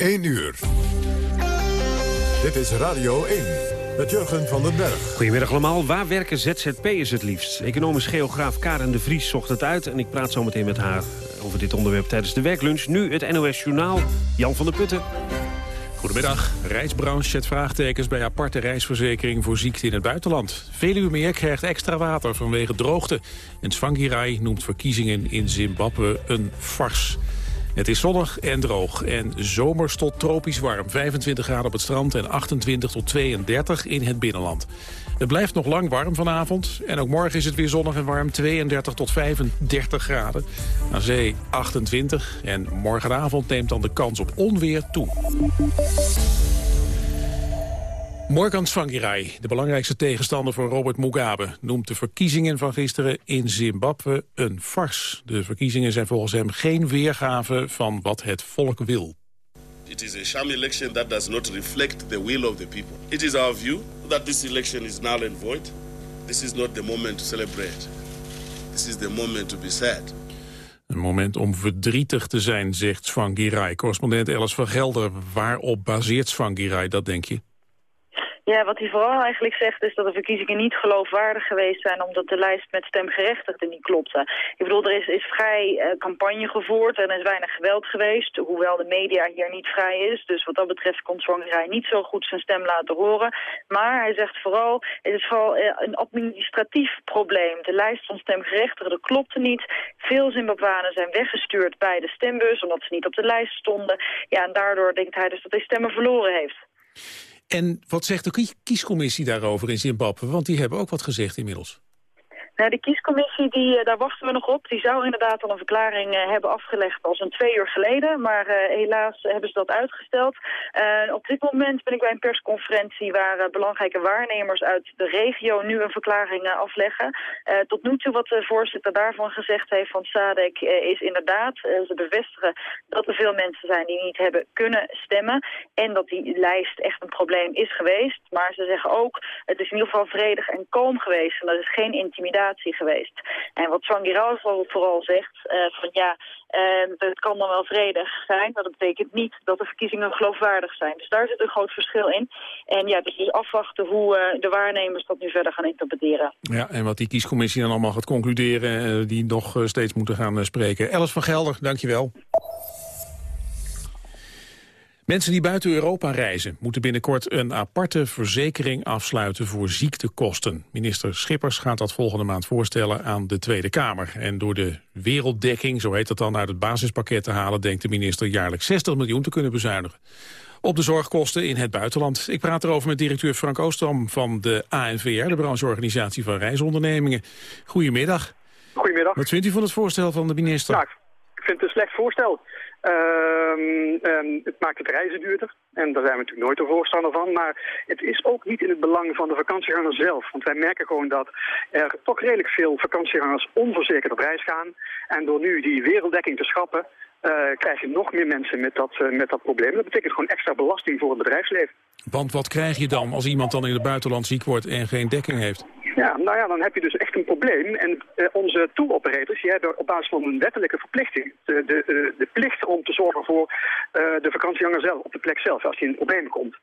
1 uur. Dit is Radio 1 met Jurgen van den Berg. Goedemiddag allemaal. Waar werken ZZP'ers het liefst? Economisch geograaf Karen de Vries zocht het uit... en ik praat zo meteen met haar over dit onderwerp tijdens de werklunch. Nu het NOS Journaal. Jan van der Putten. Goedemiddag. Reisbranche zet vraagtekens bij aparte reisverzekering voor ziekte in het buitenland. Veluwemeer krijgt extra water vanwege droogte. En Tsvangirai noemt verkiezingen in Zimbabwe een fars. Het is zonnig en droog en zomers tot tropisch warm. 25 graden op het strand en 28 tot 32 in het binnenland. Het blijft nog lang warm vanavond. En ook morgen is het weer zonnig en warm. 32 tot 35 graden. Aan zee 28. En morgenavond neemt dan de kans op onweer toe. Morgan Tsvangirai, de belangrijkste tegenstander van Robert Mugabe... noemt de verkiezingen van gisteren in Zimbabwe een fars. De verkiezingen zijn volgens hem geen weergave van wat het volk wil. It is a sham election that does not reflect the will of the people. It is our view that this election is null and void. This is not the moment to celebrate. This is the moment to be sad. Een moment om verdrietig te zijn, zegt Tsvangirai. Correspondent Ellis van Gelder, waarop baseert Tsvangirai dat, denk je? Ja, wat hij vooral eigenlijk zegt is dat de verkiezingen niet geloofwaardig geweest zijn... omdat de lijst met stemgerechtigden niet klopte. Ik bedoel, er is, is vrij uh, campagne gevoerd en er is weinig geweld geweest... hoewel de media hier niet vrij is. Dus wat dat betreft kon Zwangerij niet zo goed zijn stem laten horen. Maar hij zegt vooral, het is vooral uh, een administratief probleem. De lijst van stemgerechtigden klopte niet. Veel Zimbabwanen zijn weggestuurd bij de stembus... omdat ze niet op de lijst stonden. Ja, en daardoor denkt hij dus dat hij stemmen verloren heeft. En wat zegt de kiescommissie daarover in Zimbabwe? Want die hebben ook wat gezegd inmiddels. Nou, de kiescommissie, die, uh, daar wachten we nog op. Die zou inderdaad al een verklaring uh, hebben afgelegd als een twee uur geleden. Maar uh, helaas hebben ze dat uitgesteld. op dit moment ben ik bij een persconferentie waar belangrijke waarnemers uit de regio nu een verklaring afleggen. tot nu toe wat de voorzitter daarvan gezegd heeft van SADC is inderdaad, ze bevestigen dat er veel mensen zijn die niet hebben kunnen stemmen. En dat die lijst echt een probleem is geweest. Maar ze zeggen ook, het is in ieder geval vredig en kalm geweest. En dat is geen intimidatie geweest. En wat Zwangiral vooral zegt, uh, van ja, uh, het kan dan wel vredig zijn, maar dat betekent niet dat de verkiezingen geloofwaardig zijn. Dus daar zit een groot verschil in. En ja, dus, afwachten hoe uh, de waarnemers dat nu verder gaan interpreteren. Ja, en wat die kiescommissie dan allemaal gaat concluderen, die nog steeds moeten gaan spreken. Alice van Gelder, dankjewel. Mensen die buiten Europa reizen moeten binnenkort een aparte verzekering afsluiten voor ziektekosten. Minister Schippers gaat dat volgende maand voorstellen aan de Tweede Kamer. En door de werelddekking, zo heet dat dan, uit het basispakket te halen... denkt de minister jaarlijks 60 miljoen te kunnen bezuinigen. Op de zorgkosten in het buitenland. Ik praat erover met directeur Frank Oostrom van de ANVR, de brancheorganisatie van reisondernemingen. Goedemiddag. Goedemiddag. Wat vindt u van het voorstel van de minister? Ja, ik vind het een slecht voorstel. Um, um, het maakt het reizen duurder. En daar zijn we natuurlijk nooit een voorstander van. Maar het is ook niet in het belang van de vakantieganger zelf. Want wij merken gewoon dat er toch redelijk veel vakantiegangers onverzekerd op reis gaan. En door nu die werelddekking te schrappen... Uh, krijg je nog meer mensen met dat, uh, met dat probleem. Dat betekent gewoon extra belasting voor het bedrijfsleven. Want wat krijg je dan als iemand dan in het buitenland ziek wordt en geen dekking heeft? Ja, nou ja, dan heb je dus echt een probleem. En uh, onze tour-operators, die hebben op basis van een wettelijke verplichting... de, de, de, plicht om te zorgen voor de vakantieganger zelf, op de plek zelf, als hij in problemen komt.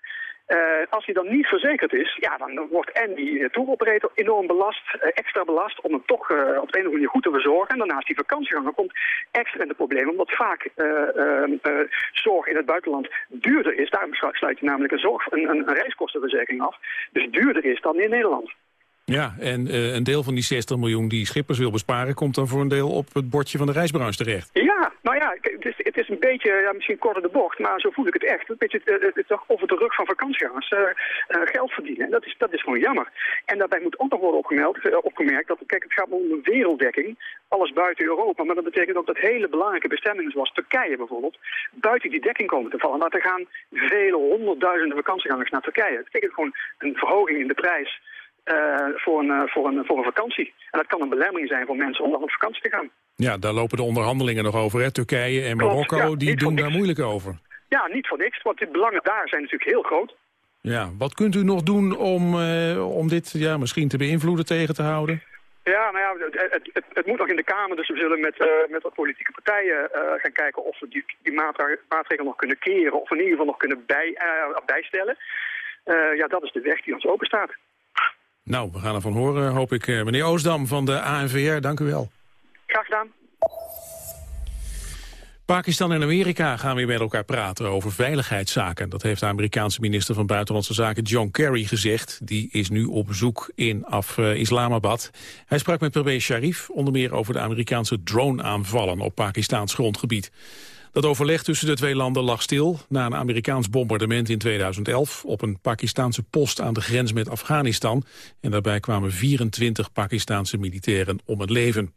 Uh, als hij dan niet verzekerd is, ja, dan wordt en die tour-operator enorm belast, uh, extra belast, om hem toch uh, op de een of andere manier goed te verzorgen. En daarnaast die vakantieganger komt extra in de problemen, omdat vaak zorg in het buitenland duurder is. Daarom sluit je namelijk een, zorg, een, een, reiskostenverzekering af. Dus duurder is dan in Nederland. Ja, en een deel van die 60 miljoen die Schippers wil besparen... komt dan voor een deel op het bordje van de reisbranche terecht. Ja, nou ja, het is, het is een beetje, ja, misschien korter de bocht... maar zo voel ik het echt. Een beetje uh, het, over de rug van vakantiegangers uh, geld verdienen. Dat is, dat is gewoon jammer. En daarbij moet ook nog worden opgemeld, opgemerkt... dat kijk, het gaat om een werelddekking. Alles buiten Europa. Maar dat betekent ook dat hele belangrijke bestemmingen... zoals Turkije bijvoorbeeld... buiten die dekking komen te vallen. Dat er gaan vele honderdduizenden vakantiegangers naar Turkije. Dat betekent gewoon een verhoging in de prijs... Uh, voor, een, uh, voor, een, voor een vakantie. En dat kan een belemmering zijn voor mensen om nog op vakantie te gaan. Ja, daar lopen de onderhandelingen nog over. Hè? Turkije en Marokko, Klopt, ja, die doen daar moeilijk over. Ja, niet voor niks, want de belangen daar zijn natuurlijk heel groot. Ja, wat kunt u nog doen om, uh, om dit ja, misschien te beïnvloeden, tegen te houden? Ja, nou ja, het, het, het, moet nog in de Kamer, dus we zullen met, uh, met wat politieke partijen uh, gaan kijken of we die, die maatregelen nog kunnen keren of in ieder geval nog kunnen bij, bijstellen. ja, dat is de weg die ons open staat. Nou, we gaan ervan horen, hoop ik. Meneer Oosdam van de ANVR, dank u wel. Graag gedaan. Pakistan en Amerika gaan weer met elkaar praten over veiligheidszaken. Dat heeft de Amerikaanse minister van Buitenlandse Zaken John Kerry gezegd. Die is nu op bezoek in Af uh, Islamabad. Hij sprak met premier Sharif onder meer over de Amerikaanse drone-aanvallen op Pakistaans grondgebied. Dat overleg tussen de twee landen lag stil na een Amerikaans bombardement in 2011 op een Pakistaanse post aan de grens met Afghanistan. En daarbij kwamen 24 Pakistaanse militairen om het leven.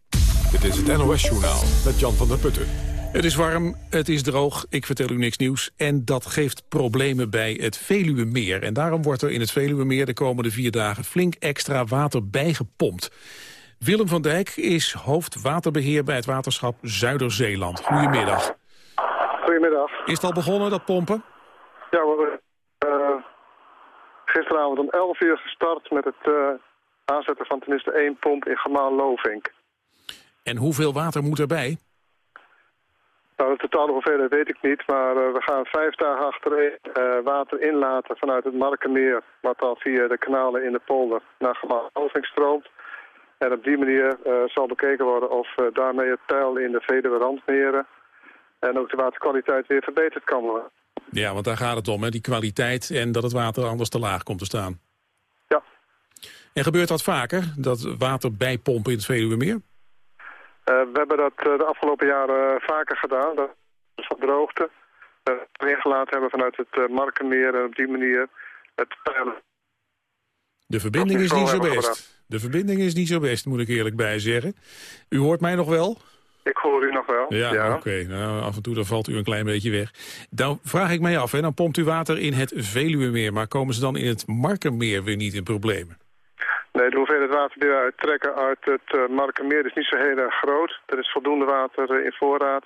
Dit is het NOS Journaal met Jan van der Putten. Het is warm, het is droog, ik vertel u niks nieuws. En dat geeft problemen bij het Veluwemeer. En daarom wordt er in het Veluwemeer de komende vier dagen flink extra water bijgepompt. Willem van Dijk is hoofdwaterbeheer bij het waterschap Zuiderzeeland. Goedemiddag. Goedemiddag. Is het al begonnen, dat pompen? Ja, we hebben uh, gisteravond om 11 uur gestart met het uh, aanzetten van tenminste één pomp in Gemaal Lovink. En hoeveel water moet erbij? Nou, de totale hoeveelheid weet ik niet, maar uh, we gaan vijf dagen achtereen uh, water inlaten vanuit het Markenmeer, wat dan via de kanalen in de polder naar Gemaalving stroomt. En op die manier uh, zal bekeken worden of daarmee het peil in de Veluwe randmeren en ook de waterkwaliteit weer verbeterd kan worden. Ja, want daar gaat het om, hè? die kwaliteit en dat het water anders te laag komt te staan. Ja. En gebeurt dat vaker, dat water bijpompen in het Veluwemeer? Uh, we hebben dat uh, de afgelopen jaren uh, vaker gedaan. Dat is van droogte. Uh, ingelaten hebben vanuit het Markenmeer en op die manier het. De verbinding is niet zo best. De verbinding is niet zo best, moet ik eerlijk bij zeggen. U hoort mij nog wel? Ik hoor u nog wel. Ja, ja. oké. Okay. Nou, af en toe dan valt u een klein beetje weg. Dan vraag ik mij af, hè, dan pompt u water in het Veluwemeer... maar komen ze dan in het Markenmeer weer niet in problemen? Nee, de hoeveelheid water die we uittrekken uit het uh, Markenmeer is niet zo heel erg groot. Er is voldoende water uh, in voorraad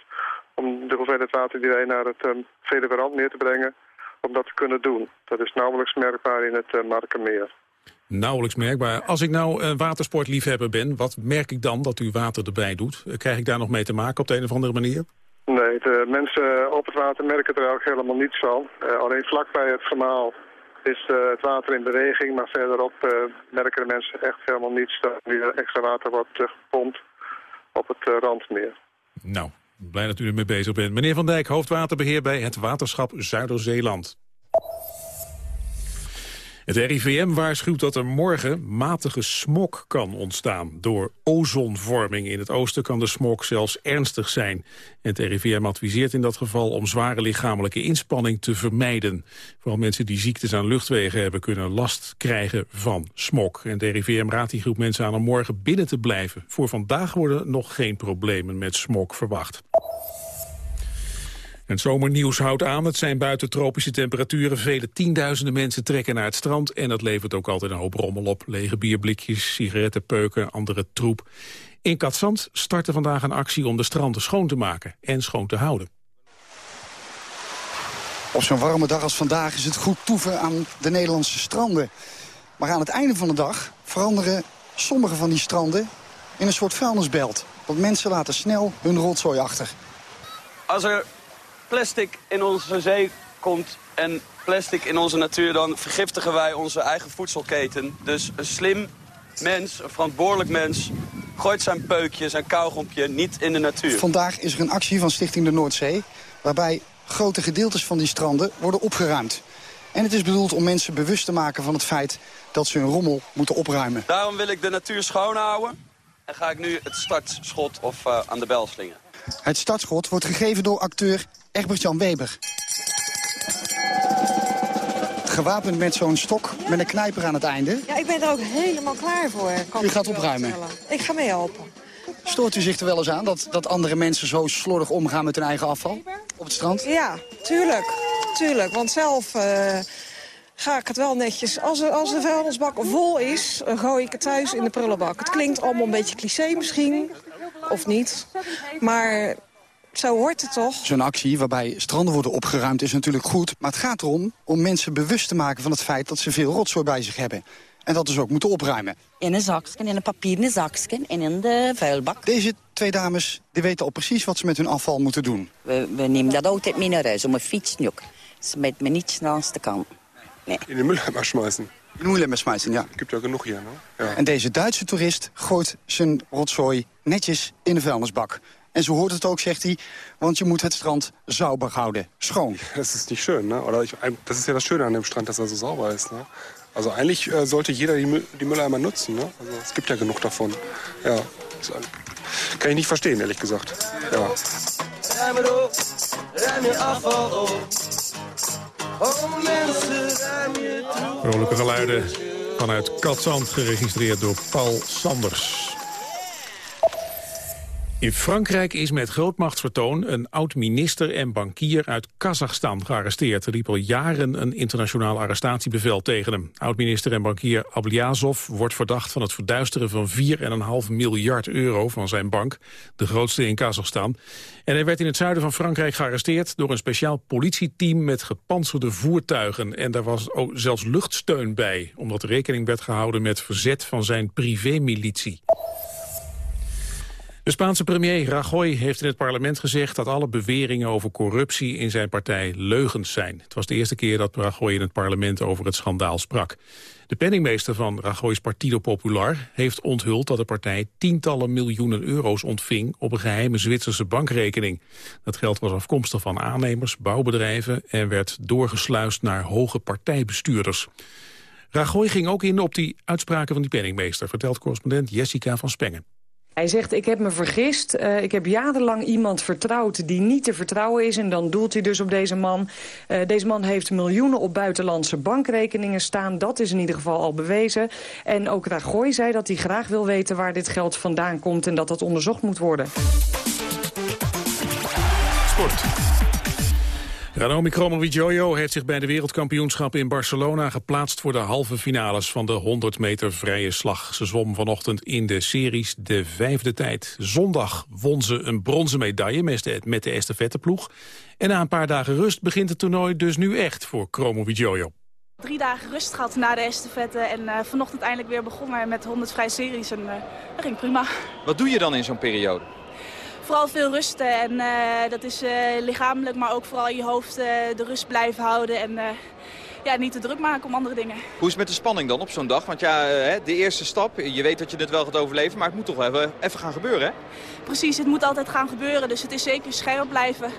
om de hoeveelheid water die wij naar het um, Veluwe te brengen, om dat te kunnen doen. Dat is nauwelijks merkbaar in het uh, Markenmeer. Nauwelijks merkbaar. Als ik nou een watersportliefhebber ben, wat merk ik dan dat u water erbij doet? Krijg ik daar nog mee te maken op de een of andere manier? Nee, de mensen op het water merken er ook helemaal niets van. alleen vlakbij het gemaal is uh, het water in beweging, maar verderop uh, merken de mensen echt helemaal niets dat er extra water wordt gepompt op het randmeer. Nou, blij dat u ermee bezig bent. Meneer Van Dijk, hoofdwaterbeheer bij het waterschap Zuiderzeeland. Het RIVM waarschuwt dat er morgen matige smog kan ontstaan. Door ozonvorming in het oosten kan de smog zelfs ernstig zijn. Het RIVM adviseert in dat geval om zware lichamelijke inspanning te vermijden. Vooral mensen die ziektes aan luchtwegen hebben kunnen last krijgen van smog. En het RIVM raadt die groep mensen aan om morgen binnen te blijven. Voor vandaag worden nog geen problemen met smog verwacht. Het zomernieuws houdt aan. Het zijn buiten tropische temperaturen. Vele tienduizenden mensen trekken naar het strand. En dat levert ook altijd een hoop rommel op. Lege bierblikjes, sigarettenpeuken, andere troep. In Katzand startte vandaag een actie om de stranden schoon te maken en schoon te houden. Op zo'n warme dag als vandaag is het goed toeven aan de Nederlandse stranden. Maar aan het einde van de dag veranderen sommige van die stranden in een soort vuilnisbelt. Want mensen laten snel hun rotzooi achter. Als er plastic in onze zee komt en plastic in onze natuur... dan vergiftigen wij onze eigen voedselketen. Dus een slim mens, een verantwoordelijk mens... gooit zijn peukje, zijn kauwgompje niet in de natuur. Vandaag is er een actie van Stichting de Noordzee... waarbij grote gedeeltes van die stranden worden opgeruimd. En het is bedoeld om mensen bewust te maken van het feit... dat ze hun rommel moeten opruimen. Daarom wil ik de natuur schoonhouden... en ga ik nu het startschot of uh, aan de bel slingen. Het startschot wordt gegeven door acteur Egbert-Jan Weber. Gewapend met zo'n stok met een knijper aan het einde. Ja, ik ben er ook helemaal klaar voor. u gaat opruimen? Ik ga mee helpen. Stoort u zich er wel eens aan dat, dat andere mensen zo slordig omgaan met hun eigen afval? Op het strand? Ja, tuurlijk. Tuurlijk, want zelf... Uh, ga ik het wel netjes. Als, er, als de vuilnisbak vol is, gooi ik het thuis in de prullenbak. Het klinkt allemaal een beetje cliché misschien, of niet. Maar zo hoort het toch? Zo'n actie waarbij stranden worden opgeruimd is natuurlijk goed. Maar het gaat erom om mensen bewust te maken van het feit dat ze veel rotzooi bij zich hebben. en dat dus ook moeten opruimen. In een zakje, in een papieren zakje en in de vuilbak. Deze twee dames die weten al precies wat ze met hun afval moeten doen. We, we nemen dat altijd mee naar huis, om een fiets ook. Ze met me niets naast de kant. Nee. In de Mülleimer schmeißen. In de Mülleimer schmeißen, ja. Gibt ja genoeg hier, ne? Ja. En deze Duitse toerist gooit zijn rotzooi netjes in de vuilnisbak. En zo hoort het ook, zegt hij, want je moet het strand sauber houden, schoon. Das ist nicht schön, ne? Oder ich, das ist ja das Schöne an dem Strand, dass er so sauber ist, ne? Also eigentlich äh, sollte jeder die, die Mülleimer nutzen, ne? Also es gibt ja genug davon. Ja, das kann ich nicht verstehen, ehrlich gesagt. Ja. Vrolijke geluiden vanuit Katzand, geregistreerd door Paul Sanders. In Frankrijk is met grootmachtsvertoon een oud-minister en bankier uit Kazachstan gearresteerd. Er liep al jaren een internationaal arrestatiebevel tegen hem. Oud-minister en bankier Ablyazov wordt verdacht van het verduisteren van 4,5 miljard euro van zijn bank, de grootste in Kazachstan. En hij werd in het zuiden van Frankrijk gearresteerd door een speciaal politieteam met gepantserde voertuigen. En daar was ook zelfs luchtsteun bij, omdat rekening werd gehouden met verzet van zijn privémilitie. De Spaanse premier Rajoy heeft in het parlement gezegd dat alle beweringen over corruptie in zijn partij leugens zijn. Het was de eerste keer dat Rajoy in het parlement over het schandaal sprak. De penningmeester van Rajoy's Partido Popular heeft onthuld dat de partij tientallen miljoenen euro's ontving op een geheime Zwitserse bankrekening. Dat geld was afkomstig van aannemers, bouwbedrijven en werd doorgesluist naar hoge partijbestuurders. Rajoy ging ook in op die uitspraken van die penningmeester, vertelt correspondent Jessica van Spengen. Hij zegt, ik heb me vergist. Uh, ik heb jarenlang iemand vertrouwd die niet te vertrouwen is. En dan doelt hij dus op deze man. Uh, deze man heeft miljoenen op buitenlandse bankrekeningen staan. Dat is in ieder geval al bewezen. En ook Rajoy zei dat hij graag wil weten waar dit geld vandaan komt... en dat dat onderzocht moet worden. Sport. Ranomi Kromowidjojo heeft zich bij de wereldkampioenschappen in Barcelona geplaatst voor de halve finales van de 100 meter vrije slag. Ze zwom vanochtend in de series de vijfde tijd. Zondag won ze een bronzen medaille met de estafetteploeg. En na een paar dagen rust begint het toernooi dus nu echt voor Kromowidjojo. Drie dagen rust gehad na de estafette en uh, vanochtend eindelijk weer begonnen met 100 vrije series en uh, dat ging prima. Wat doe je dan in zo'n periode? Vooral veel rusten. En uh, dat is uh, lichamelijk, maar ook vooral in je hoofd uh, de rust blijven houden. En ja, niet te druk maken om andere dingen. Hoe is het met de spanning dan op zo'n dag? Want ja, de eerste stap, je weet dat je het wel gaat overleven, maar het moet toch even, even gaan gebeuren, hè? Precies, het moet altijd gaan gebeuren. Dus het is zeker scherp blijven.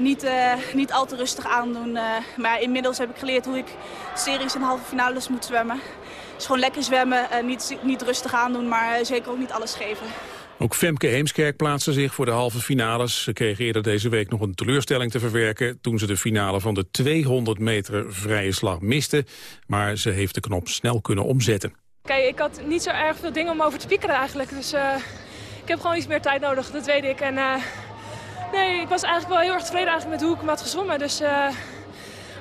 niet, niet al te rustig aandoen. maar inmiddels heb ik geleerd hoe ik series en halve finales moet zwemmen. Dus gewoon lekker zwemmen, niet, niet rustig aandoen, maar zeker ook niet alles geven. Ook Femke Heemskerk plaatste zich voor de halve finales. Ze kreeg eerder deze week nog een teleurstelling te verwerken... toen ze de finale van de 200 meter vrije slag miste. Maar ze heeft de knop snel kunnen omzetten. Kijk, ik had niet zo erg veel dingen om over te piekeren eigenlijk. Dus uh, ik heb gewoon iets meer tijd nodig, dat weet ik. En uh, nee, ik was eigenlijk wel heel erg tevreden eigenlijk met hoe ik hem had gezwommen. Dus uh,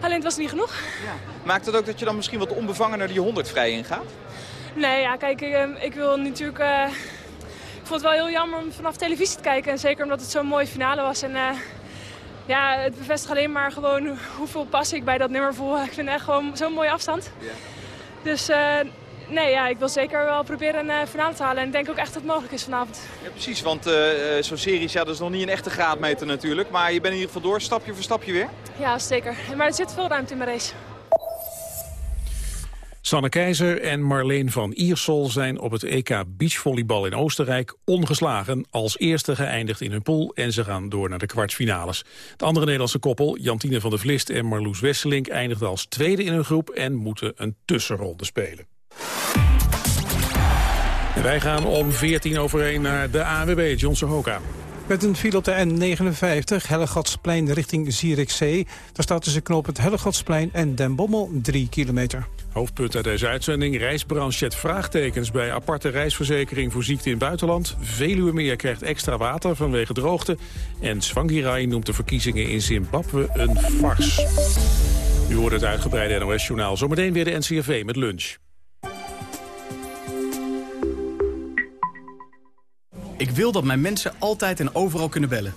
alleen het was niet genoeg. Ja. Maakt dat ook dat je dan misschien wat onbevangen naar die 100 vrij ingaat? Nee, ja, kijk, ik, ik wil natuurlijk vond het wel heel jammer om vanaf televisie te kijken. En zeker omdat het zo'n mooie finale was. En uh, ja, het bevestigt alleen maar gewoon hoeveel pas ik bij dat nummer voel. Ik vind het echt gewoon zo'n mooie afstand. Ja. Dus uh, nee, ja, ik wil zeker wel proberen een uh, finale te halen. En ik denk ook echt dat het mogelijk is vanavond. Ja, precies, want zo'n series, ja, dat is nog niet een echte graadmeter natuurlijk. Maar je bent in ieder geval door, stapje voor stapje weer. Ja, zeker. Maar er zit veel ruimte in mijn race. Sanne Keizer en Marleen van Iersel zijn op het EK beachvolleybal in Oostenrijk ongeslagen. Als eerste geëindigd in hun pool en ze gaan door naar de kwartfinales. Het andere Nederlandse koppel, Jantine van der Vlist en Marloes Wesselink, eindigden als tweede in hun groep en moeten een tussenronde spelen. En wij gaan om 14 over 1 naar de AWB, Johnson Hoka. Met een file op de N59, Hellegatsplein richting Zierikzee. Daar staat tussen knoop het Hellegatsplein en Den Bommel 3 kilometer. Hoofdpunt uit deze uitzending. Reisbranche vraagtekens bij aparte reisverzekering voor ziekte in buitenland. Veluwemeer krijgt extra water vanwege droogte. En Swangirai noemt de verkiezingen in Zimbabwe een fars. U hoort het uitgebreide NOS-journaal. Zometeen weer de NCRV met lunch. Ik wil dat mijn mensen altijd en overal kunnen bellen.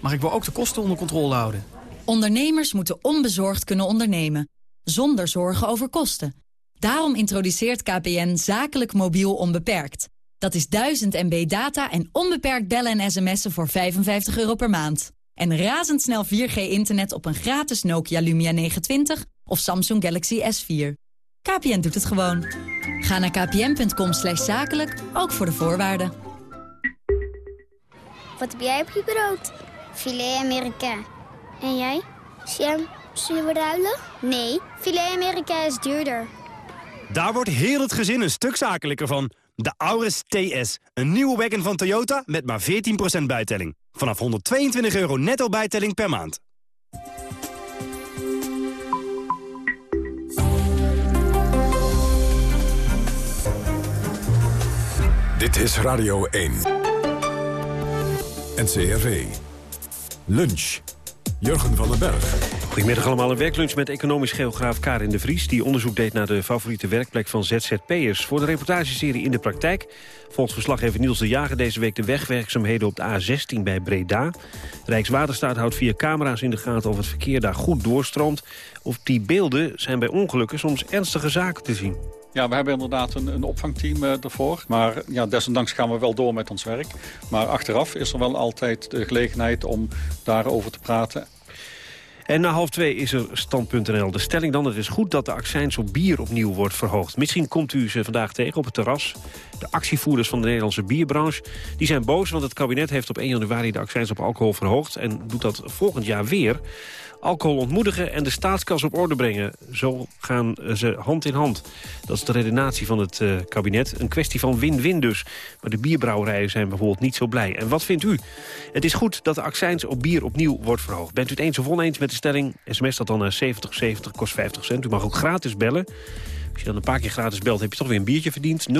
Maar ik wil ook de kosten onder controle houden. Ondernemers moeten onbezorgd kunnen ondernemen. Zonder zorgen over kosten. Daarom introduceert KPN zakelijk mobiel onbeperkt. Dat is 1000 MB data en onbeperkt bellen en sms'en voor 55 euro per maand. En razendsnel 4G-internet op een gratis Nokia Lumia 920 of Samsung Galaxy S4. KPN doet het gewoon. Ga naar kpn.com zakelijk, ook voor de voorwaarden. Wat heb jij op je brood? Filet Amerika. En jij? Sam, zullen we ruilen? Nee, filet Amerika is duurder. Daar wordt heel het gezin een stuk zakelijker van. De Auris TS, een nieuwe wagon van Toyota met maar 14% bijtelling. Vanaf 122 euro netto bijtelling per maand. Dit is Radio 1. NCRV. Lunch. Jurgen van den Berg. Goedemiddag allemaal. Een werklunch met economisch geograaf Karin de Vries... die onderzoek deed naar de favoriete werkplek van ZZP'ers. Voor de reportageserie In de Praktijk volgt verslaggever Niels de Jager... deze week de wegwerkzaamheden op de A16 bij Breda. Rijkswaterstaat houdt via camera's in de gaten of het verkeer daar goed doorstroomt. Of die beelden zijn bij ongelukken soms ernstige zaken te zien. Ja, we hebben inderdaad een, een opvangteam uh, ervoor. Maar ja, desondanks gaan we wel door met ons werk. Maar achteraf is er wel altijd de gelegenheid om daarover te praten. En na half twee is er stand.nl. De stelling dan, het is goed dat de accijns op bier opnieuw wordt verhoogd. Misschien komt u ze vandaag tegen op het terras. De actievoerders van de Nederlandse bierbranche die zijn boos... want het kabinet heeft op 1 januari de accijns op alcohol verhoogd... en doet dat volgend jaar weer alcohol ontmoedigen en de staatskas op orde brengen. Zo gaan ze hand in hand. Dat is de redenatie van het uh, kabinet. Een kwestie van win-win dus. Maar de bierbrouwerijen zijn bijvoorbeeld niet zo blij. En wat vindt u? Het is goed dat de accijns op bier opnieuw wordt verhoogd. Bent u het eens of oneens met de stelling? SMS dat dan naar 7070 kost 50 cent. U mag ook gratis bellen. Als je dan een paar keer gratis belt, heb je toch weer een biertje verdiend. 0800-1101,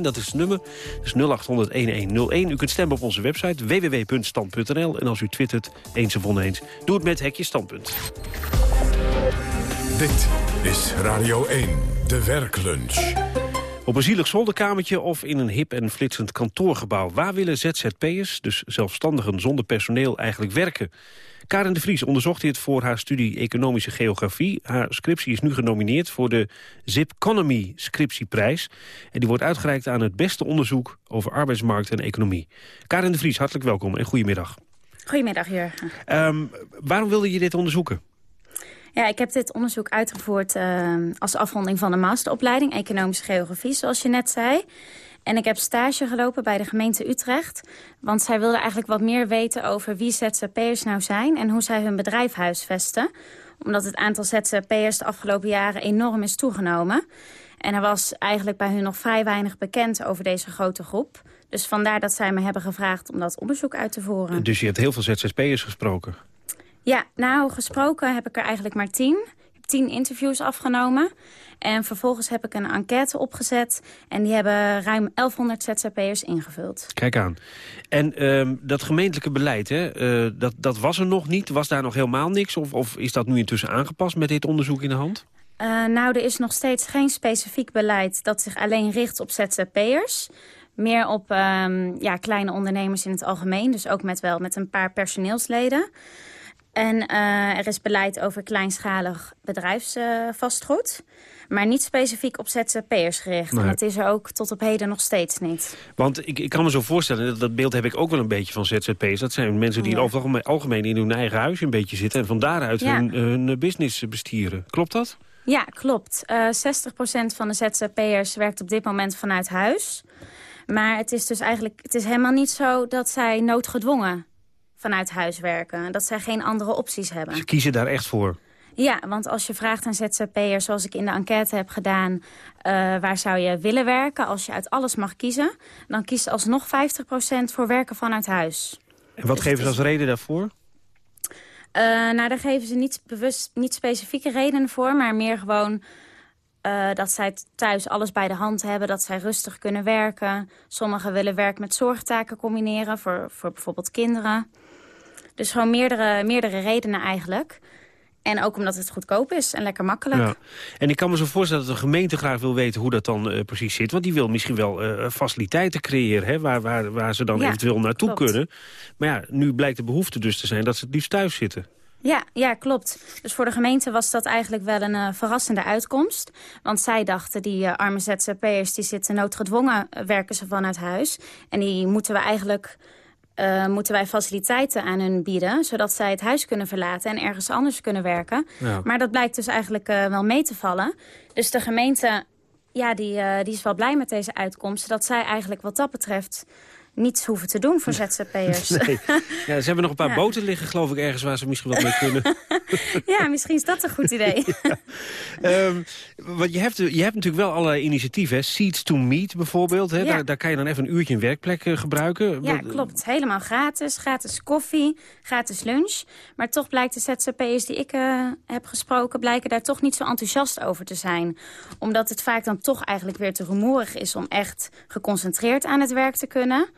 dat is het nummer. Dus 0800-1101. U kunt stemmen op onze website www.stand.nl. En als u twittert, eens of oneens, doe het met Hekje Standpunt. Dit is Radio 1, de werklunch. Op een zielig zolderkamertje of in een hip en flitsend kantoorgebouw. Waar willen ZZP'ers, dus zelfstandigen zonder personeel, eigenlijk werken? Karen de Vries onderzocht dit voor haar studie Economische Geografie. Haar scriptie is nu genomineerd voor de Zipconomy scriptieprijs. En die wordt uitgereikt aan het beste onderzoek over arbeidsmarkt en economie. Karen de Vries, hartelijk welkom en goedemiddag. Goedemiddag, Jurgen. Um, waarom wilde je dit onderzoeken? Ja, ik heb dit onderzoek uitgevoerd uh, als afronding van de masteropleiding Economische Geografie, zoals je net zei. En ik heb stage gelopen bij de gemeente Utrecht. Want zij wilden eigenlijk wat meer weten over wie ZZP'ers nou zijn... en hoe zij hun bedrijf huisvesten. Omdat het aantal ZZP'ers de afgelopen jaren enorm is toegenomen. En er was eigenlijk bij hun nog vrij weinig bekend over deze grote groep. Dus vandaar dat zij me hebben gevraagd om dat onderzoek uit te voeren. Dus je hebt heel veel ZZP'ers gesproken? Ja, nou, gesproken heb ik er eigenlijk maar tien. Ik heb tien interviews afgenomen. En vervolgens heb ik een enquête opgezet. En die hebben ruim 1100 ZZP'ers ingevuld. Kijk aan. En uh, dat gemeentelijke beleid, hè, uh, dat, dat was er nog niet? Was daar nog helemaal niks? Of, of is dat nu intussen aangepast met dit onderzoek in de hand? Uh, nou, er is nog steeds geen specifiek beleid dat zich alleen richt op ZZP'ers. Meer op um, ja, kleine ondernemers in het algemeen. Dus ook met wel met een paar personeelsleden. En uh, er is beleid over kleinschalig bedrijfsvastgoed. Uh, maar niet specifiek op ZZP'ers gericht. Nee. En dat is er ook tot op heden nog steeds niet. Want ik, ik kan me zo voorstellen, dat, dat beeld heb ik ook wel een beetje van ZZP'ers. Dat zijn mensen die ja. over het algemeen in hun eigen huis een beetje zitten... en van daaruit ja. hun, hun business bestieren. Klopt dat? Ja, klopt. Uh, 60% van de ZZP'ers werkt op dit moment vanuit huis. Maar het is dus eigenlijk het is helemaal niet zo dat zij noodgedwongen vanuit huis werken. Dat zij geen andere opties hebben. Ze kiezen daar echt voor? Ja, want als je vraagt aan ZZP'ers, zoals ik in de enquête heb gedaan... Uh, waar zou je willen werken als je uit alles mag kiezen... dan kiest alsnog 50% voor werken vanuit huis. En wat dus geven ze als reden daarvoor? Uh, nou, daar geven ze niet, bewust, niet specifieke redenen voor... maar meer gewoon uh, dat zij thuis alles bij de hand hebben, dat zij rustig kunnen werken. Sommigen willen werk met zorgtaken combineren voor, voor bijvoorbeeld kinderen. Dus gewoon meerdere, meerdere redenen eigenlijk. En ook omdat het goedkoop is en lekker makkelijk. Ja. En ik kan me zo voorstellen dat de gemeente graag wil weten hoe dat dan uh, precies zit. Want die wil misschien wel uh, faciliteiten creëren hè, waar, waar, waar ze dan ja, eventueel naartoe klopt. kunnen. Maar ja, nu blijkt de behoefte dus te zijn dat ze het liefst thuis zitten. Ja, ja, klopt. Dus voor de gemeente was dat eigenlijk wel een uh, verrassende uitkomst. Want zij dachten, die uh, arme ZZP'ers die zitten noodgedwongen, uh, werken ze vanuit huis. En die moeten we eigenlijk... moeten wij faciliteiten aan hun bieden... zodat zij het huis kunnen verlaten en ergens anders kunnen werken. Ja. Maar dat blijkt dus eigenlijk wel mee te vallen. Dus de gemeente ja, die, die is wel blij met deze uitkomst. Dat zij eigenlijk wat dat betreft niets hoeven te doen voor ZZP'ers. Nee. Ja, ze hebben nog een paar ja. boten liggen, geloof ik, ergens waar ze misschien wat mee kunnen. ja, misschien is dat een goed idee. ja. um, want je hebt, je hebt natuurlijk wel allerlei initiatieven. Hè? Seeds to Meet bijvoorbeeld. Hè? Daar, daar, kan je dan even een uurtje een werkplek uh, gebruiken. Ja, klopt. Helemaal gratis. Gratis koffie, gratis lunch. Maar toch blijkt de ZZP'ers die ik uh, heb gesproken... blijken daar toch niet zo enthousiast over te zijn. Omdat het vaak dan toch eigenlijk weer te rumoerig is... om echt geconcentreerd aan het werk te kunnen...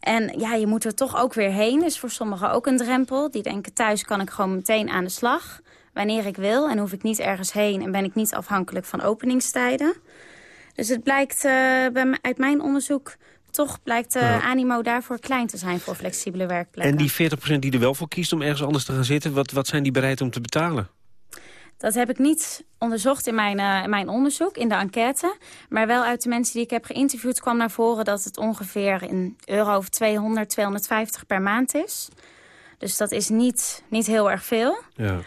En ja, je moet er toch ook weer heen. Is voor sommigen ook een drempel. Die denken thuis kan ik gewoon meteen aan de slag. Wanneer ik wil. En hoef ik niet ergens heen. En ben ik niet afhankelijk van openingstijden. Dus het blijkt uh, bij, uit mijn onderzoek... toch blijkt de ja. animo daarvoor klein te zijn voor flexibele werkplekken. En die 40% die er wel voor kiest om ergens anders te gaan zitten... wat, wat zijn die bereid om te betalen? Dat heb ik niet onderzocht in mijn, uh, in mijn onderzoek, in de enquête. Maar wel uit de mensen die ik heb geïnterviewd kwam naar voren... dat het ongeveer in euro of 200, 250 per maand is. Dus dat is niet, niet heel erg veel. Ja.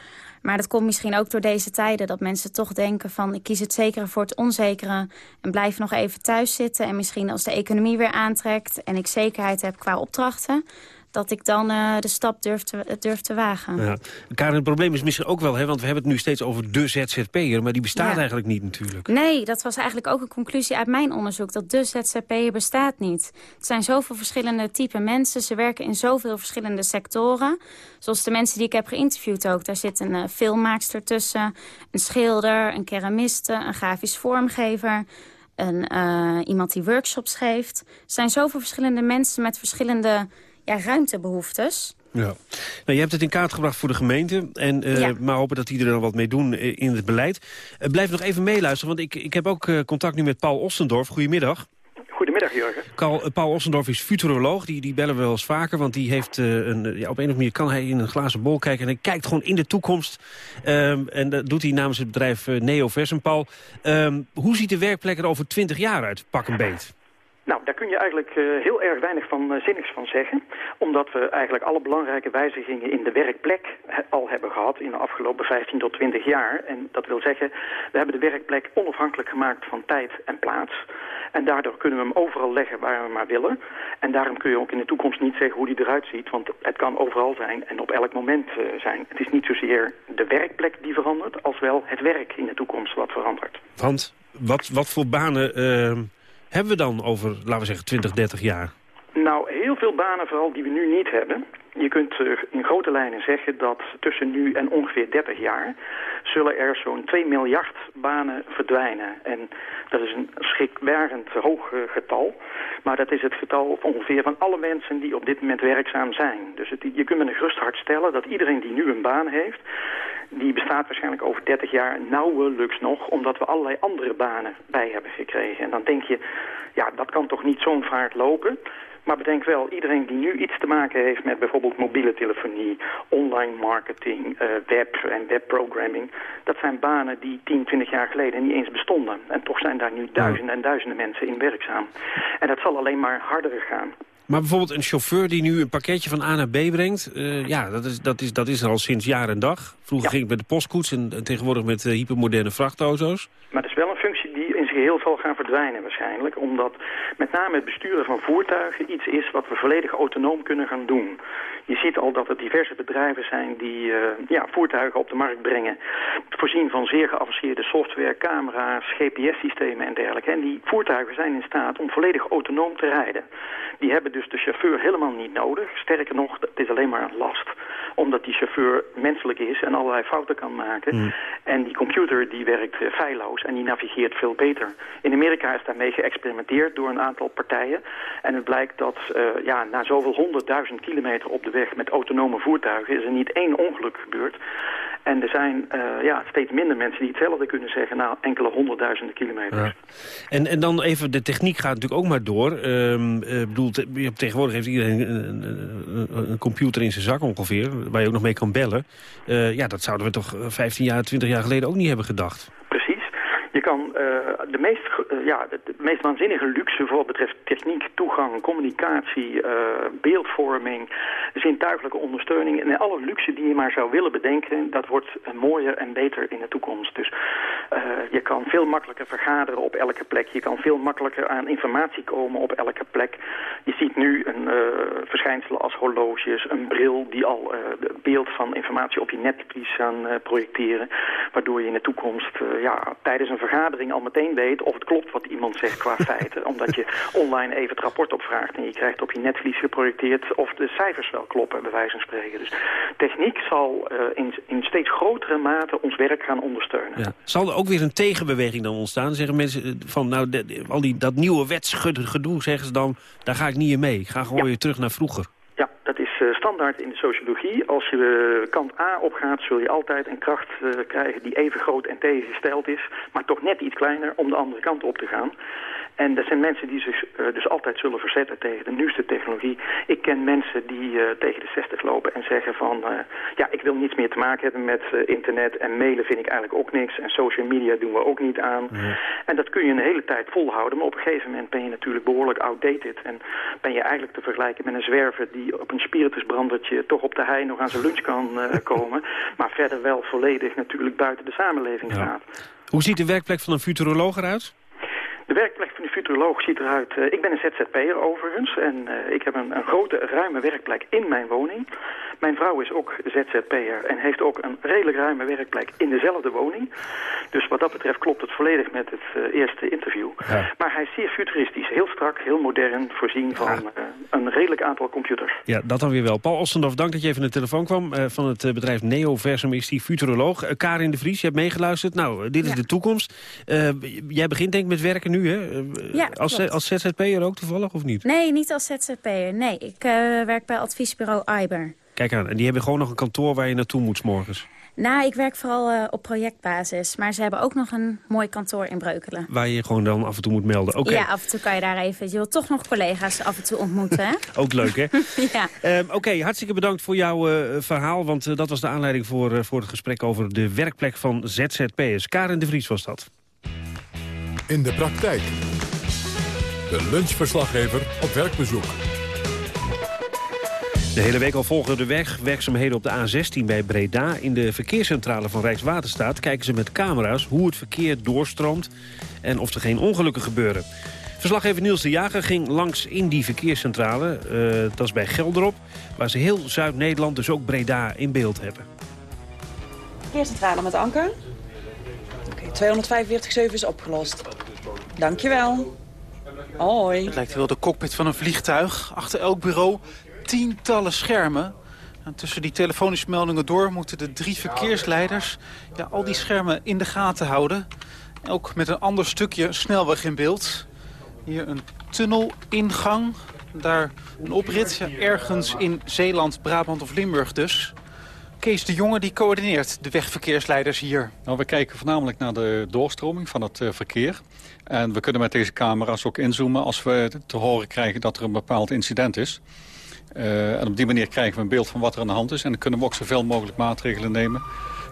Maar dat komt misschien ook door deze tijden. Dat mensen toch denken van ik kies het zekere voor het onzekere. En blijf nog even thuis zitten. En misschien als de economie weer aantrekt en ik zekerheid heb qua opdrachten dat ik dan uh, de stap durf te, durf te wagen. Ja. Karin, het probleem is misschien ook wel, hè, want we hebben het nu steeds over de ZZP'er, maar die bestaat ja. eigenlijk niet natuurlijk. Nee, dat was eigenlijk ook een conclusie uit mijn onderzoek, dat de ZZP'er bestaat niet. Het zijn zoveel verschillende type mensen, ze werken in zoveel verschillende sectoren. Zoals de mensen die ik heb geïnterviewd ook. Daar zit een uh, filmmaakster tussen, een schilder, een keramiste, een grafisch vormgever een, uh, iemand die workshops geeft. Er zijn zoveel verschillende mensen met verschillende ja, ruimtebehoeftes. Ja. Nou, je hebt het in kaart gebracht voor de gemeente. En, uh, ja. Maar hopen dat die er dan wat mee doen in het beleid. Uh, blijf nog even meeluisteren, want ik, ik heb ook uh, contact nu met Paul Ostendorf. Goedemiddag. Goedemiddag, Jurgen. Paul, Paul Ostendorf is futuroloog. Die, die bellen we wel eens vaker, want die heeft een, ja, op een of andere manier kan hij in een glazen bol kijken. En hij kijkt gewoon in de toekomst. Um, en dat doet hij namens het bedrijf Neoversum. Paul, um, hoe ziet de werkplek er over 20 jaar uit, pak een beet? Nou, daar kun je eigenlijk uh, heel erg weinig van uh, zinnigs van zeggen. Omdat we eigenlijk alle belangrijke wijzigingen in de werkplek al hebben gehad in de afgelopen 15 tot 20 jaar. En dat wil zeggen, we hebben de werkplek onafhankelijk gemaakt van tijd en plaats. En daardoor kunnen we hem overal leggen waar we maar willen. En daarom kun je ook in de toekomst niet zeggen hoe die eruit ziet. Want het kan overal zijn en op elk moment zijn. Het is niet zozeer de werkplek die verandert, als wel het werk in de toekomst wat verandert. Want wat, wat voor banen hebben we dan over, laten we zeggen, 20, 30 jaar? Nou, heel veel banen vooral die we nu niet hebben. Je kunt in grote lijnen zeggen dat tussen nu en ongeveer 30 jaar... zullen er zo'n 2 miljard banen verdwijnen. En dat is een schrikbarend hoog getal. Maar dat is het getal ongeveer van alle mensen die op dit moment werkzaam zijn. Dus je kunt met een gerust hart stellen dat iedereen die nu een baan heeft... die bestaat waarschijnlijk over 30 jaar nauwelijks nog... omdat we allerlei andere banen bij hebben gekregen. En dan denk je, ja, dat kan toch niet zo'n vaart lopen... Maar bedenk wel, iedereen die nu iets te maken heeft met bijvoorbeeld mobiele telefonie, online marketing, uh, web en webprogramming. Dat zijn banen die 10, 20 jaar geleden niet eens bestonden. En toch zijn daar nu duizenden en duizenden mensen in werkzaam. En dat zal alleen maar harder gaan. Maar bijvoorbeeld een chauffeur die nu een pakketje van A naar B brengt... Uh, ja, dat is, dat, is, dat is er al sinds jaar en dag. Vroeger ja. ging het met de postkoets en, en tegenwoordig met uh, hypermoderne vrachtauto's. Maar het is wel een functie die in zijn geheel zal gaan verdwijnen waarschijnlijk. Omdat met name het besturen van voertuigen iets is wat we volledig autonoom kunnen gaan doen. Je ziet al dat er diverse bedrijven zijn die uh, ja, voertuigen op de markt brengen. Voorzien van zeer geavanceerde software, camera's, GPS-systemen en dergelijke. En die voertuigen zijn in staat om volledig autonoom te rijden. Die hebben dus de chauffeur helemaal niet nodig. Sterker nog, het is alleen maar een last. Omdat die chauffeur menselijk is en allerlei fouten kan maken. Mm. En die computer die werkt uh, feilloos en die navigeert veel beter. In Amerika is daarmee geëxperimenteerd door een aantal partijen. En het blijkt dat uh, ja, na zoveel honderdduizend kilometer op de weg met autonome voertuigen is er niet één ongeluk gebeurd. En er zijn uh, ja, steeds minder mensen die hetzelfde kunnen zeggen... na enkele honderdduizenden kilometers. En, en dan even, de techniek gaat natuurlijk ook maar door. Um, uh, bedoel, te, tegenwoordig heeft iedereen een, een, computer in zijn zak ongeveer... waar je ook nog mee kan bellen. Uh, ja, dat zouden we toch 15 jaar, 20 jaar geleden ook niet hebben gedacht. Je kan uh, de, meest, uh, ja, de, meest waanzinnige luxe voor wat betreft techniek, toegang, communicatie, uh, beeldvorming, zintuigelijke ondersteuning en alle luxe die je maar zou willen bedenken, dat wordt mooier en beter in de toekomst. Dus je kan veel makkelijker vergaderen op elke plek. Je kan veel makkelijker aan informatie komen op elke plek. Je ziet nu een verschijnsel als horloges, een bril die al beeld van informatie op je netvlies gaan projecteren, waardoor je in de toekomst ja, tijdens een vergadering al meteen weet of het klopt wat iemand zegt qua feiten. Omdat je online even het rapport opvraagt en je krijgt op je netvlies geprojecteerd of de cijfers wel kloppen, bij wijze van spreken. Dus techniek zal uh, in, in steeds grotere mate ons werk gaan ondersteunen. Ja. Zal er ook weer een tegenbeweging dan ontstaan? Zeggen mensen van, nou, de, de, al die, dat nieuwe wetsgedoe, zeggen ze dan, daar ga ik niet in mee. Ik ga gewoon ja. weer terug naar vroeger. Ja, dat is uh, standaard in de sociologie. Als je uh, kant A opgaat, zul je altijd een kracht uh, krijgen die even groot en tegengesteld is, maar toch net iets kleiner om de andere kant op te gaan. En dat zijn mensen die zich uh, dus altijd zullen verzetten tegen de nieuwste technologie. Ik ken mensen die uh, tegen de 60 lopen en zeggen van... Uh, ja, ik wil niets meer te maken hebben met internet en mailen vind ik eigenlijk ook niks. En social media doen we ook niet aan. En dat kun je een hele tijd volhouden. Maar op een gegeven moment ben je natuurlijk behoorlijk outdated. En ben je eigenlijk te vergelijken met een zwerver die op een spiritusbrandertje... toch op de hei nog aan zijn lunch kan komen. maar verder wel volledig natuurlijk buiten de samenleving ja. staat. Hoe ziet de werkplek van een futuroloog eruit? De werkplek van de futuroloog ziet eruit... Uh, ik ben een ZZP'er overigens en uh, ik heb een, een, grote, ruime werkplek in mijn woning. Mijn vrouw is ook ZZP'er en heeft ook een redelijk ruime werkplek in dezelfde woning. Dus wat dat betreft klopt het volledig met het uh, eerste interview. Ja. Maar hij is zeer futuristisch, heel strak, heel modern, voorzien van ja. een redelijk aantal computers. Ja, dat dan weer wel. Paul Ostendorf, dank dat je even aan de telefoon kwam. van het bedrijf Neoversum is die futuroloog. Karin de Vries, je hebt meegeluisterd. Nou, dit is ja. de toekomst. jij begint denk ik met werken nu nu, ja, als, als ZZP'er ook toevallig, of niet? Nee, niet als ZZP'er. Nee, ik uh, werk bij adviesbureau Iber. Kijk aan, en die hebben gewoon nog een kantoor waar je naartoe moet 's morgens. Nou, ik werk vooral uh, op projectbasis. Maar ze hebben ook nog een mooi kantoor in Breukelen. Waar je gewoon dan af en toe moet melden. Okay. Ja, af en toe kan je daar even... Je wilt toch nog collega's af en toe ontmoeten, hè? ook leuk, hè? ja. Um, Oké, okay, hartstikke bedankt voor jouw uh, verhaal. Want uh, dat was de aanleiding voor, voor het gesprek over de werkplek van ZZP'ers. Karen de Vries was dat. In de praktijk. De lunchverslaggever op werkbezoek. De hele week al volgen de wegwerkzaamheden op de A16 bij Breda. In de verkeerscentrale van Rijkswaterstaat kijken ze met camera's hoe het verkeer doorstroomt en of er geen ongelukken gebeuren. Verslaggever Niels de Jager ging langs in die verkeerscentrale. Uh, dat is bij Gelderop, waar ze heel Zuid-Nederland, dus ook Breda, in beeld hebben. Verkeerscentrale met anker. Oké, okay, 245-7 is opgelost. Dankjewel. Hoi. Het lijkt wel de cockpit van een vliegtuig. Achter elk bureau tientallen schermen. En tussen die telefonische meldingen door moeten de drie verkeersleiders... Al die schermen in de gaten houden. Ook met een ander stukje snelweg in beeld. Hier een tunnelingang. Daar een oprit, ergens in Zeeland, Brabant of Limburg dus. Kees de Jonge die coördineert de wegverkeersleiders hier. Nou, we kijken voornamelijk naar de doorstroming van het uh, verkeer. En we kunnen met deze camera's ook inzoomen als we te horen krijgen dat er een bepaald incident is. Uh, en op die manier krijgen we een beeld van wat er aan de hand is. En dan kunnen we ook zoveel mogelijk maatregelen nemen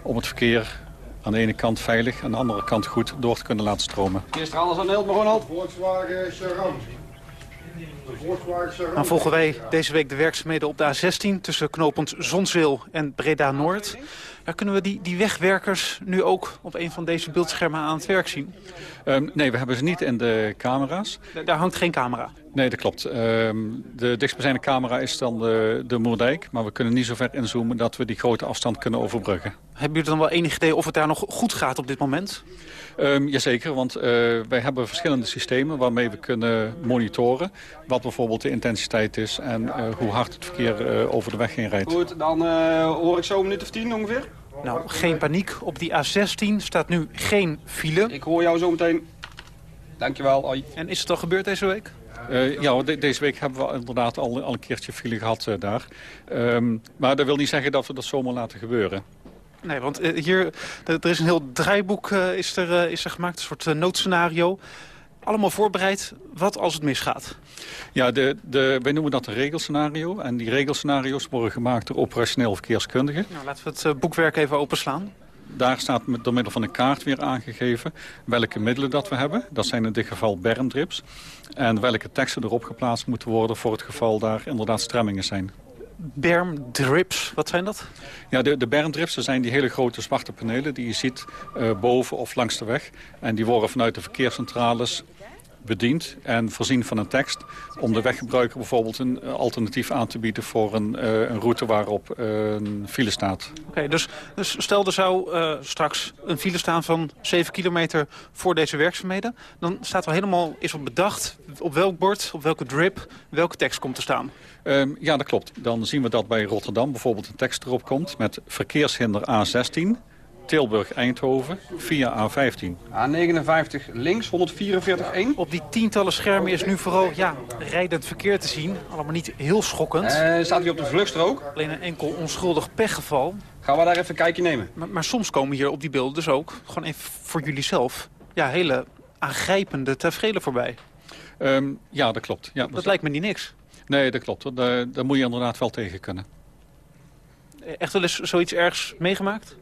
om het verkeer aan de ene kant veilig... en aan de andere kant goed door te kunnen laten stromen. Eerst alles aan Hilt, Ronald. Volkswagen Charan. Dan volgen wij deze week de werkzaamheden op de A16 tussen knooppunt Zonzeel en Breda-Noord. Daar kunnen we die, die wegwerkers nu ook op een van deze beeldschermen aan het werk zien? Um, nee, we hebben ze niet in de camera's. Daar hangt geen camera? Nee, dat klopt. Um, de dichtstbijzijnde camera is dan de, de Moerdijk. Maar we kunnen niet zo ver inzoomen dat we die grote afstand kunnen overbruggen. Hebben jullie dan wel enig idee of het daar nog goed gaat op dit moment? Um, jazeker, want uh, wij hebben verschillende systemen waarmee we kunnen monitoren. Wat bijvoorbeeld de intensiteit is en uh, hoe hard het verkeer uh, over de weg heen rijdt. Goed, dan hoor ik zo een minuut of tien ongeveer. Nou, geen paniek. Op die A16 staat nu geen file. Ik hoor jou zo meteen. Dankjewel. Oi. En is het al gebeurd deze week? Uh, ja, de, deze week hebben we inderdaad al, al een keertje file gehad uh, daar. Um, maar dat wil niet zeggen dat we dat zomaar laten gebeuren. Nee, want eh, hier, er er is een heel draaiboek eh, is er, eh, is er gemaakt, een soort eh, noodscenario. Allemaal voorbereid, wat als het misgaat? Ja, de, de, wij noemen dat een regelscenario. En die regelscenario's worden gemaakt door operationeel verkeerskundigen. Nou, laten we het eh, boekwerk even openslaan. Daar staat met, door middel van een kaart weer aangegeven welke middelen dat we hebben. Dat zijn in dit geval bermdrips. En welke teksten erop geplaatst moeten worden voor het geval daar inderdaad stremmingen zijn. Bermdrips, wat zijn dat? Ja, de, de bermdrips, dat zijn die hele grote zwarte panelen die je ziet eh, boven of langs de weg. En die worden vanuit de verkeerscentrales bediend en voorzien van een tekst... om de weggebruiker bijvoorbeeld een eh, alternatief aan te bieden... voor een, eh, een route waarop eh, een file staat. Oké, dus, dus stel er zou straks een file staan van 7 kilometer voor deze werkzaamheden. Dan staat er helemaal is op bedacht op welk bord, op welke drip, welke tekst komt te staan. Ehm, ja, dat klopt. Dan zien we dat bij Rotterdam bijvoorbeeld een tekst erop komt... met verkeershinder A16, Tilburg-Eindhoven, via A15. A59 links, 144-1. Op die tientallen schermen is nu vooral ja, rijdend verkeer te zien. Allemaal niet heel schokkend. Eh, staat hij op de vluchtstrook? Alleen een enkel onschuldig pechgeval. Gaan we daar even een kijkje nemen? Maar, maar soms komen hier op die beelden dus ook, gewoon even voor jullie zelf... ja, hele aangrijpende tafereelen voorbij. Ehm, ja, dat klopt. Ja, Dat lijkt me niet niks. Nee, dat klopt. Daar, daar moet je inderdaad wel tegen kunnen. Echt wel eens zoiets ergs meegemaakt?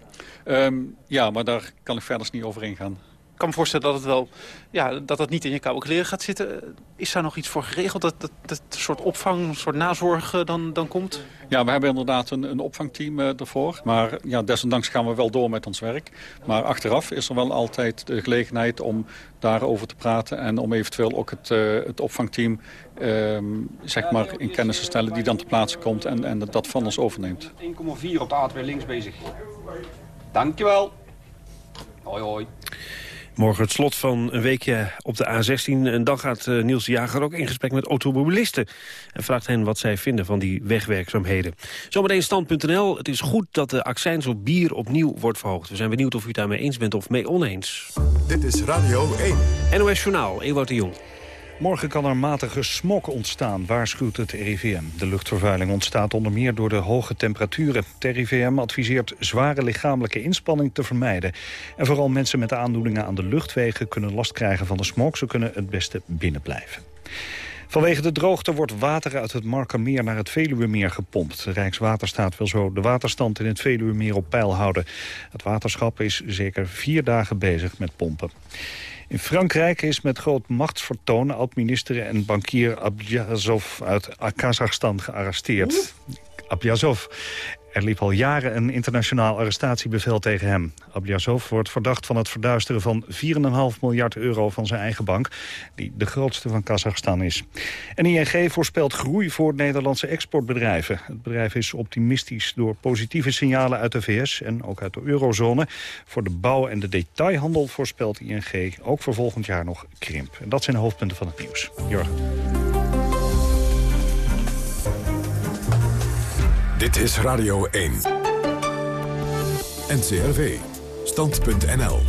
Ehm, ja, maar daar kan ik verder niet over ingaan. Ik kan me voorstellen dat het wel, ja, dat het niet in je koude kleren gaat zitten. Is daar nog iets voor geregeld? Dat, dat, dat een soort opvang, een soort nazorg eh, dan, dan komt? Ja, we hebben inderdaad een, een opvangteam eh, ervoor. Maar ja, desondanks gaan we wel door met ons werk. Maar achteraf is er wel altijd de gelegenheid om daarover te praten... en om eventueel ook het, eh, het opvangteam ehm, zeg maar in kennis te stellen... die dan ter plaatse komt en, en dat van ons overneemt. 1,4 op de A2 links bezig. Dankjewel. Hoi hoi. Morgen het slot van een weekje op de A16. En dan gaat eh, Niels de Jager ook in gesprek met automobilisten. En vraagt hen wat zij vinden van die wegwerkzaamheden. Zometeen stand.nl. Het is goed dat de accijns op bier opnieuw wordt verhoogd. We zijn benieuwd of u het daarmee eens bent of mee oneens. Dit is Radio 1. NOS Journaal, Ewout de Jong. Morgen kan er matige smog ontstaan, waarschuwt het RIVM. De luchtvervuiling ontstaat onder meer door de hoge temperaturen. Het RIVM adviseert zware lichamelijke inspanning te vermijden. En vooral mensen met aandoeningen aan de luchtwegen kunnen last krijgen van de smog. Ze kunnen het beste binnen blijven. Vanwege de droogte wordt water uit het Markermeer naar het Veluwemeer gepompt. Rijkswaterstaat wil zo de waterstand in het Veluwemeer op peil houden. Het waterschap is zeker vier dagen bezig met pompen. In Frankrijk is met groot machtsvertoon oud-minister en bankier Abyazov uit Kazachstan gearresteerd. Abyazov. Er liep al jaren een internationaal arrestatiebevel tegen hem. Abyazov wordt verdacht van het verduisteren van 4,5 miljard euro van zijn eigen bank, die de grootste van Kazachstan is. En ING voorspelt groei voor Nederlandse exportbedrijven. Het bedrijf is optimistisch door positieve signalen uit de VS en ook uit de eurozone. Voor de bouw en de detailhandel voorspelt ING ook voor volgend jaar nog krimp. En dat zijn de hoofdpunten van het nieuws. Jurgen. Dit is Radio 1. NCRV. Stand.nl.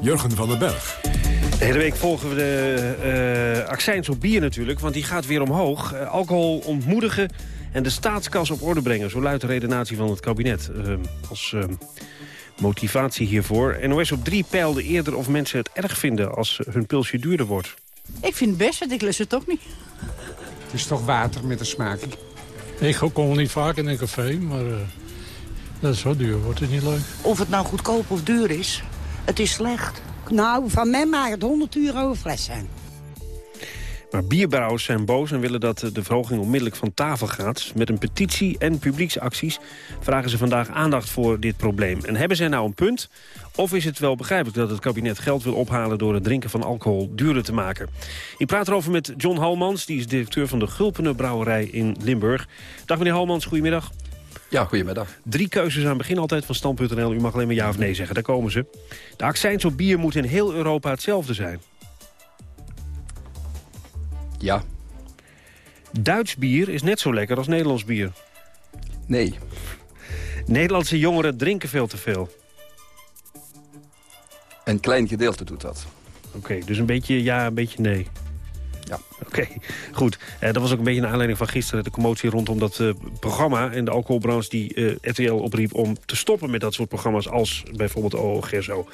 Jurgen van den Berg. De hele week volgen we de uh, accijns op bier natuurlijk, want die gaat weer omhoog. Uh, alcohol ontmoedigen en de staatskas op orde brengen. Zo luidt de redenatie van het kabinet. Uh, als motivatie hiervoor. NOS op 3 peilde eerder of mensen het erg vinden als hun pilsje duurder wordt. Ik vind het best, want ik lust het toch niet. Het is toch water met een smaakje. Ik kom niet vaak in een café, maar uh, dat is zo duur, wordt het niet leuk. Of het nou goedkoop of duur is, het is slecht. Nou, van mij mag het 100 euro fles zijn. Maar bierbrouwers zijn boos en willen dat de verhoging onmiddellijk van tafel gaat. Met een petitie en publieksacties vragen ze vandaag aandacht voor dit probleem. En hebben zij nou een punt? Of is het wel begrijpelijk dat het kabinet geld wil ophalen... door het drinken van alcohol duurder te maken? Ik praat erover met John Halmans, die is directeur van de Gulpene Brouwerij in Limburg. Dag meneer Halmans, goedemiddag. Ja, goedemiddag. Drie keuzes aan het begin altijd van stand.nl. U mag alleen maar ja of nee zeggen, daar komen ze. De accijns op bier moet in heel Europa hetzelfde zijn. Ja. Duits bier is net zo lekker als Nederlands bier. Nee. Nederlandse jongeren drinken veel te veel. Een klein gedeelte doet dat. Oké, okay, dus een beetje ja, een beetje nee. Ja. Oké, goed. Eh, dat was ook een beetje een aanleiding van gisteren... de commotie rondom dat eh, programma en de alcoholbranche... die eh, RTL opriep om te stoppen met dat soort programma's... als bijvoorbeeld OOG zo.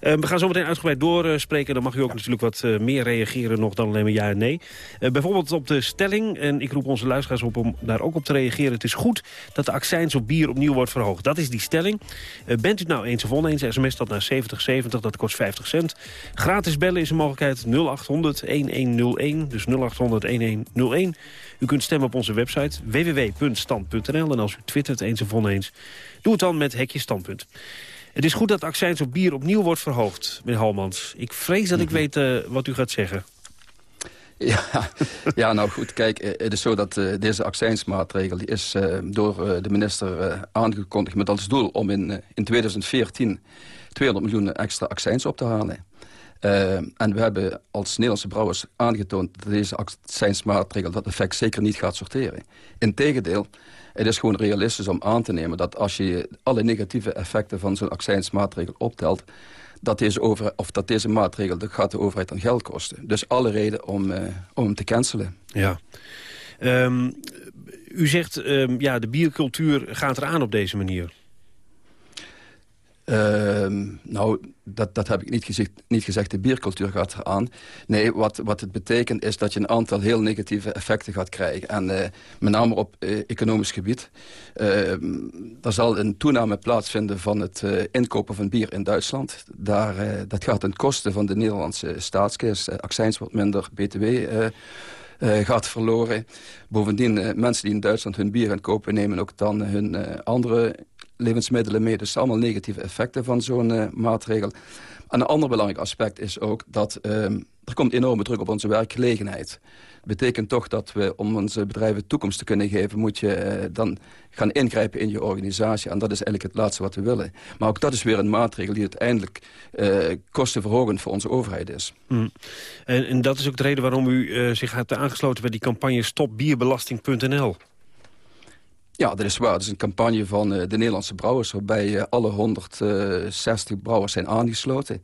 We gaan zo meteen uitgebreid doorspreken. Dan mag u ook natuurlijk wat meer reageren nog dan alleen maar ja en nee. Bijvoorbeeld op de stelling, en ik roep onze luisteraars op... om daar ook op te reageren. Het is goed dat de accijns op bier opnieuw wordt verhoogd. Dat is die stelling. Bent u het nou eens of oneens? SMS dat naar 7070, dat kost 50 cent. Gratis bellen is een mogelijkheid 0800 1101. Dus 0800 1101. U kunt stemmen op onze website www.stand.nl. En als u twittert eens of oneens, doe het dan met hekje standpunt. Het is goed dat de accijns op bier opnieuw wordt verhoogd, meneer Halmans. Ik vrees dat ik weet eh, wat u gaat zeggen. Ja, ja, nou goed, kijk, eh, het is zo dat eh, deze accijnsmaatregel... die is door de minister aangekondigd met als doel om in, in 2014... 200 miljoen extra accijns op te halen. Eh, en we hebben als Nederlandse brouwers aangetoond... dat deze accijnsmaatregel dat effect zeker niet gaat sorteren. Integendeel, het is gewoon realistisch om aan te nemen... dat als je alle negatieve effecten van zo'n accijnsmaatregel optelt dat deze, over, of dat deze maatregel dat gaat de overheid aan geld kosten. Dus alle reden om, eh, om hem te cancelen. Ja. Ehm, u zegt, ehm, ja, de biercultuur gaat eraan op deze manier. Ehm, nou, dat, dat heb ik niet gezegd, niet gezegd. De biercultuur gaat eraan. Nee, wat, wat het betekent is dat je een aantal heel negatieve effecten gaat krijgen. En eh, met name op eh, economisch gebied. Ehm, er zal een toename plaatsvinden van het eh, inkopen van bier in Duitsland. Daar, dat gaat ten koste van de Nederlandse staatskist. Uh, accijns wordt minder, btw... gaat verloren. Bovendien, mensen die in Duitsland hun bier gaan kopen... nemen ook dan hun eh, andere levensmiddelen mee. Dus allemaal negatieve effecten van zo'n eh, maatregel. En een ander belangrijk aspect is ook dat ehm, er komt enorme druk op onze werkgelegenheid. Dat betekent toch dat we, om onze bedrijven toekomst te kunnen geven... moet je eh, dan gaan ingrijpen in je organisatie. En dat is eigenlijk het laatste wat we willen. Maar ook dat is weer een maatregel die uiteindelijk eh, kostenverhogend voor onze overheid is. Mm. En, en dat is ook de reden waarom u zich hebt aangesloten... bij die campagne stopbierbelasting.nl. Ja, dat is waar. Het is een campagne van uh, de Nederlandse brouwers... waarbij uh, alle 160 brouwers zijn aangesloten.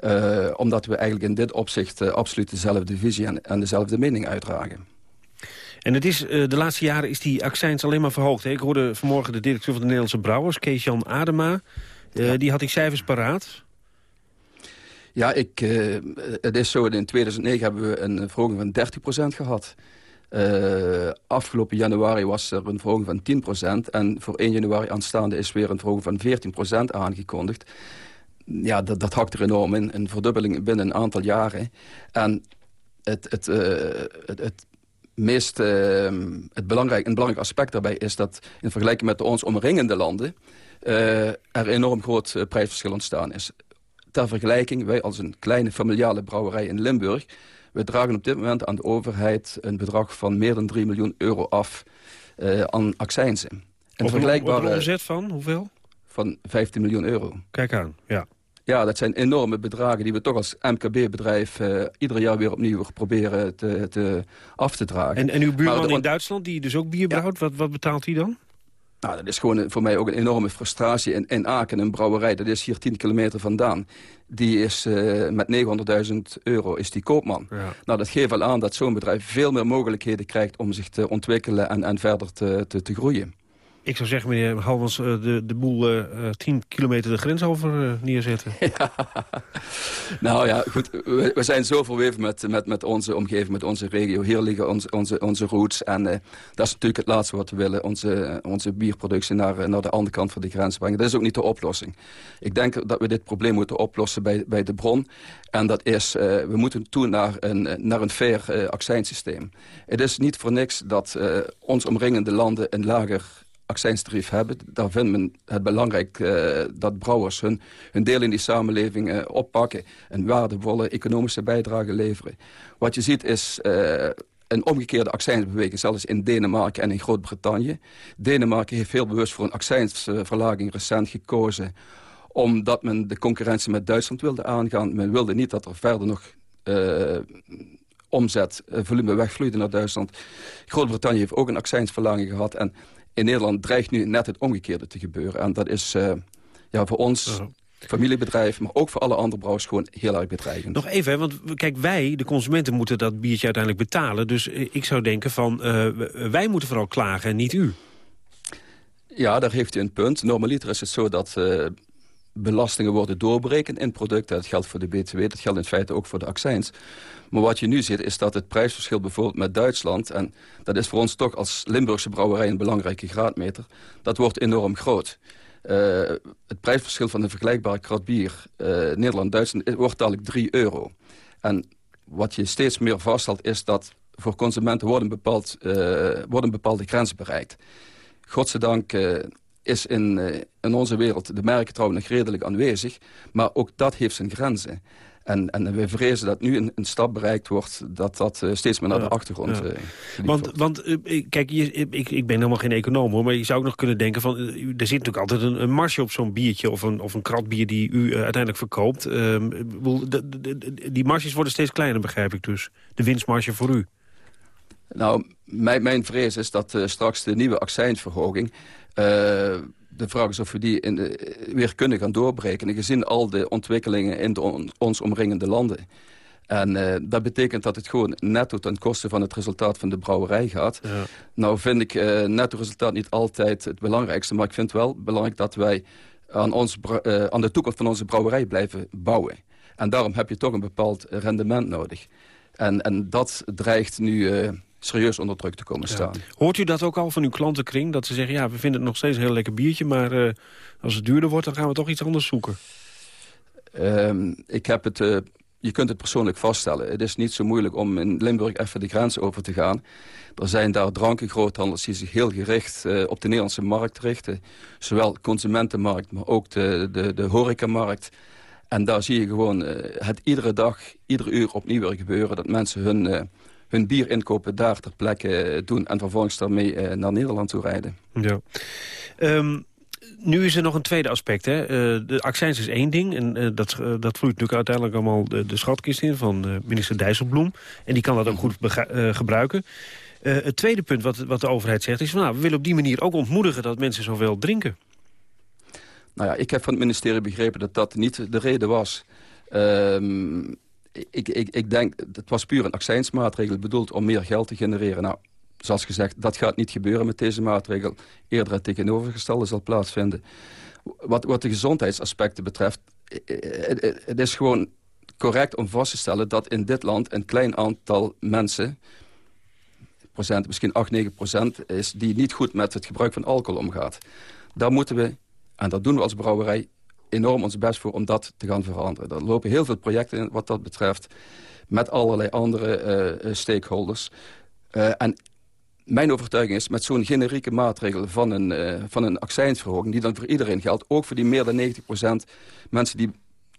Uh, omdat we eigenlijk in dit opzicht absoluut dezelfde visie en, en, dezelfde mening uitdragen. En het is, de laatste jaren is die accijns alleen maar verhoogd. Hè? Ik hoorde vanmorgen de directeur van de Nederlandse brouwers, Kees-Jan Adema. Ja. Die had die cijfers paraat. Ja, ik, het is zo, in 2009 hebben we een verhoging van 30% gehad. Uh, afgelopen januari was er een verhoging van 10%. En voor 1 januari aanstaande is weer een verhoging van 14% aangekondigd. Ja, dat, dat hakt er enorm in. Een verdubbeling binnen een aantal jaren. En het, het, uh, het, het meest, uh, het belangrijk, een belangrijk aspect daarbij is dat... in vergelijking met de ons omringende landen... er enorm groot prijsverschil ontstaan is. Ter vergelijking, wij als een kleine familiale brouwerij in Limburg... We dragen op dit moment aan de overheid een bedrag van meer dan 3 miljoen euro af uh, aan accijnsen. Een vergelijkbare omzet van hoeveel? Van 15 miljoen euro. Kijk aan, ja. Ja, dat zijn enorme bedragen die we toch als MKB-bedrijf uh, ieder jaar weer opnieuw proberen te, te af te dragen. En, en uw buurman in Duitsland, die dus ook bier brouwt, ja. wat, wat betaalt hij dan? Nou, dat is gewoon voor mij ook een enorme frustratie. In, in Aken, een brouwerij, dat is hier 10 kilometer vandaan. Die is uh, met 900.000 euro is die koopman. Ja. Nou, dat geeft al aan dat zo'n bedrijf veel meer mogelijkheden krijgt... om zich te ontwikkelen en, en verder te, te, te groeien. Ik zou zeggen, meneer Halmans, de, de boel uh, 10 kilometer de grens over neerzetten. Nou ja, goed. We, zijn zo verweven met, met, met onze omgeving, met onze regio. Hier liggen onze, onze, onze roots. En dat is natuurlijk het laatste wat we willen. Onze, onze bierproductie naar, naar de andere kant van de grens brengen. Dat is ook niet de oplossing. Ik denk dat we dit probleem moeten oplossen bij, bij de bron. En dat is, we moeten toe naar een, naar een fair accijnsysteem. Het is niet voor niks dat ons omringende landen een lager accijnstarief hebben. Daar vindt men het belangrijk uh, dat brouwers hun, hun deel in die samenleving uh, oppakken... en waardevolle economische bijdrage leveren. Wat je ziet is uh, een omgekeerde accijnsbeweging, zelfs in Denemarken en in Groot-Brittannië. Denemarken heeft heel bewust voor een accijnsverlaging recent gekozen omdat men de concurrentie met Duitsland wilde aangaan. Men wilde niet dat er verder nog omzet, volume wegvloeide naar Duitsland. Groot-Brittannië heeft ook een accijnsverlaging gehad... en in Nederland dreigt nu net het omgekeerde te gebeuren. En dat is uh, ja, voor ons... -huh. familiebedrijf... maar ook voor alle andere brouwers gewoon heel erg bedreigend. Nog even, hè, want kijk, wij, de consumenten, moeten dat biertje uiteindelijk betalen. Dus eh, ik zou denken van, uh, wij moeten vooral klagen en niet u. Ja, daar heeft u een punt. Normaliter is het zo dat uh, belastingen worden doorberekend in producten. Dat geldt voor de BTW, dat geldt in feite ook voor de accijns. Maar wat je nu ziet is dat het prijsverschil bijvoorbeeld met Duitsland... en dat is voor ons toch als Limburgse brouwerij een belangrijke graadmeter... dat wordt enorm groot. Uh, het prijsverschil van een vergelijkbare krat bier... Uh, Nederland-Duitsland wordt dadelijk 3 euro. En wat je steeds meer vaststelt is dat voor consumenten worden, bepaald, worden bepaalde grenzen bereikt. Godzijdank is in, uh, in onze wereld de merkentrouw nog redelijk aanwezig. Maar ook dat heeft zijn grenzen. En, en we vrezen dat nu een, een stap bereikt wordt... dat dat uh, steeds meer naar de achtergrond ja. Want, want kijk, je, ik, ik ben helemaal geen econoom hoor... maar je zou ook nog kunnen denken van... er zit natuurlijk altijd een, een marsje op zo'n biertje... of een, of een krat bier die u uiteindelijk verkoopt. Ehm, de, de, de, die marsjes worden steeds kleiner, begrijp ik dus. De winstmarge voor u. Nou, mijn, mijn vrees is dat straks de nieuwe accijnsverhoging... Uh, de vraag is of we die in de, weer kunnen gaan doorbreken... gezien al de ontwikkelingen in de on, ons omringende landen. En uh, dat betekent dat het gewoon netto ten koste van het resultaat van de brouwerij gaat. Ja. Nou vind ik uh, netto resultaat niet altijd het belangrijkste... maar ik vind wel belangrijk dat wij aan, ons, uh, aan de toekomst van onze brouwerij blijven bouwen. En daarom heb je toch een bepaald rendement nodig. En, en dat dreigt nu serieus onder druk te komen staan. Ja. Hoort u dat ook al van uw klantenkring? Dat ze zeggen, ja, we vinden het nog steeds een heel lekker biertje... maar uh, als het duurder wordt, dan gaan we toch iets anders zoeken. Um, ik heb het... Uh, je kunt het persoonlijk vaststellen. Het is niet zo moeilijk om in Limburg even de grens over te gaan. Er zijn daar drankengroothandels die zich heel gericht uh, op de Nederlandse markt richten. Zowel consumentenmarkt, maar ook de, de, de horecamarkt. En daar zie je gewoon het iedere dag, iedere uur opnieuw weer gebeuren... dat mensen hun hun bier inkopen daar ter plekke doen... en vervolgens daarmee naar Nederland toe rijden. Ja. Um, nu is er nog een tweede aspect. Hè? Uh, de accijns is één ding. En uh, dat, uh, dat vloeit natuurlijk uiteindelijk allemaal de, de schatkist in... van minister Dijsselbloem. En die kan dat ook goed gebruiken. het tweede punt wat, wat de overheid zegt is... Van, nou, we willen op die manier ook ontmoedigen dat mensen zoveel drinken. Nou ja, ik heb van het ministerie begrepen dat dat niet de reden was. Ehm, ik, ik, ik denk, het was puur een accijnsmaatregel bedoeld om meer geld te genereren. Nou, zoals gezegd, dat gaat niet gebeuren met deze maatregel. Eerder het tegenovergestelde zal plaatsvinden. Wat, wat de gezondheidsaspecten betreft, het is gewoon correct om vast te stellen... dat in dit land een klein aantal mensen, procent, misschien 8, 9 procent... is die niet goed met het gebruik van alcohol omgaat. Daar moeten we, en dat doen we als brouwerij enorm ons best voor om dat te gaan veranderen. Er lopen heel veel projecten in wat dat betreft... met allerlei andere uh, stakeholders. Uh, en mijn overtuiging is met zo'n generieke maatregel van een, van een accijnsverhoging... die dan voor iedereen geldt, ook voor die meer dan 90% mensen die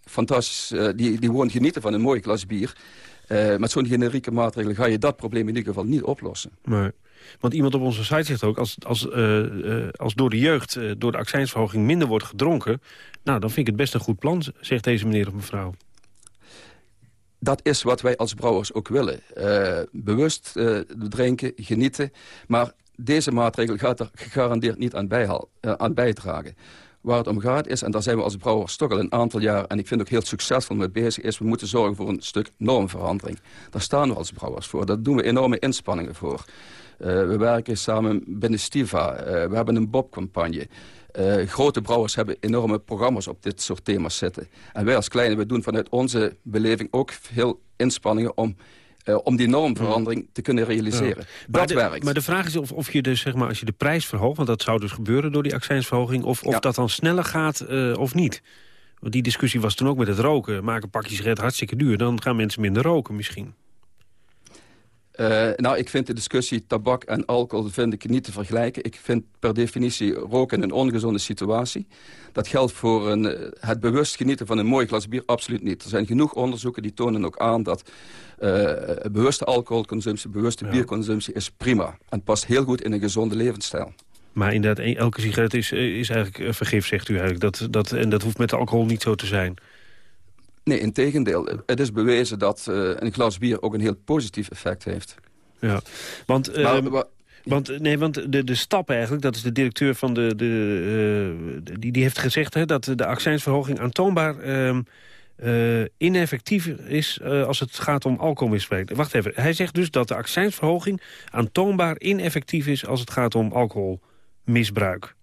fantastisch... die, die gewoon genieten van een mooi glas bier... met zo'n generieke maatregel ga je dat probleem in ieder geval niet oplossen. Nee. Want iemand op onze site zegt ook... als, als, uh, uh, als door de jeugd, uh, door de accijnsverhoging minder wordt gedronken... nou, dan vind ik het best een goed plan, zegt deze meneer of mevrouw. Dat is wat wij als brouwers ook willen. bewust drinken, genieten. Maar deze maatregel gaat er gegarandeerd niet aan, aan bijdragen. Waar het om gaat is, en daar zijn we als brouwers toch al een aantal jaar... en ik vind ook heel succesvol mee bezig, is... we moeten zorgen voor een stuk normverandering. Daar staan we als brouwers voor. Daar doen we enorme inspanningen voor. Uh, we werken samen binnen Stiva. Uh, we hebben een Bob-campagne. Uh, grote brouwers hebben enorme programma's op dit soort thema's zitten. En wij als kleine, we doen vanuit onze beleving ook veel inspanningen om uh, om die normverandering te kunnen realiseren. Ja. Dat de, werkt. Maar de vraag is of, of je dus, zeg maar, als je de prijs verhoogt... want dat zou dus gebeuren door die accijnsverhoging... of, of ja. dat dan sneller gaat uh, of niet. Want die discussie was toen ook met het roken. Maak een pakje sigaret hartstikke duur. Dan gaan mensen minder roken misschien. Uh, nou, ik vind de discussie tabak en alcohol vind ik niet te vergelijken. Ik vind per definitie roken een ongezonde situatie. Dat geldt voor een, het bewust genieten van een mooi glas bier absoluut niet. Er zijn genoeg onderzoeken die tonen ook aan dat uh, bewuste alcoholconsumptie, bewuste ja. bierconsumptie is prima. En past heel goed in een gezonde levensstijl. Maar inderdaad, elke sigaret is, is eigenlijk vergif, zegt u eigenlijk. Dat, dat, en dat hoeft met alcohol niet zo te zijn. Nee, in tegendeel. Het is bewezen dat uh, een glas bier ook een heel positief effect heeft. Ja, want... Uh, maar, Want, nee, want de, de stap eigenlijk, dat is de directeur van de... de uh, die, die heeft gezegd hè, dat de accijnsverhoging aantoonbaar... Uh, uh, ineffectief is als het gaat om alcoholmisbruik. Wacht even, hij zegt dus dat de accijnsverhoging aantoonbaar ineffectief is als het gaat om alcoholmisbruik.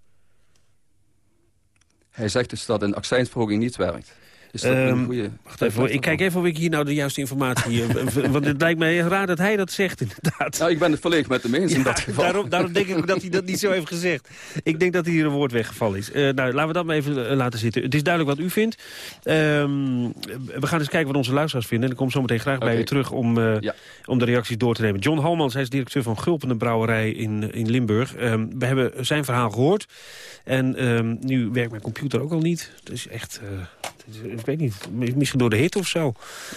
Hij zegt dus dat een accijnsverhoging niet werkt. Is dat Ehm, een goede... Wacht even, ik kijk even of ik hier nou de juiste informatie... heb. want het lijkt mij raar dat hij dat zegt, inderdaad. Nou, ik ben het volledig met hem eens in dat geval. Daarom, daarom denk ik dat hij dat niet zo heeft gezegd. Ik denk dat hier een woord weggevallen is. Eh, nou, laten we dat maar even eh, laten zitten. Het is duidelijk wat u vindt. Ehm, we gaan eens kijken wat onze luisteraars vinden. En ik kom zo meteen graag bij u terug om, eh, Ja. om de reacties door te nemen. John Halmans, hij is directeur van Gulpende Brouwerij in, in Limburg. Ehm, we hebben zijn verhaal gehoord. En ehm, nu werkt mijn computer ook al niet. Het is echt... ik weet niet, misschien door de hitte of zo.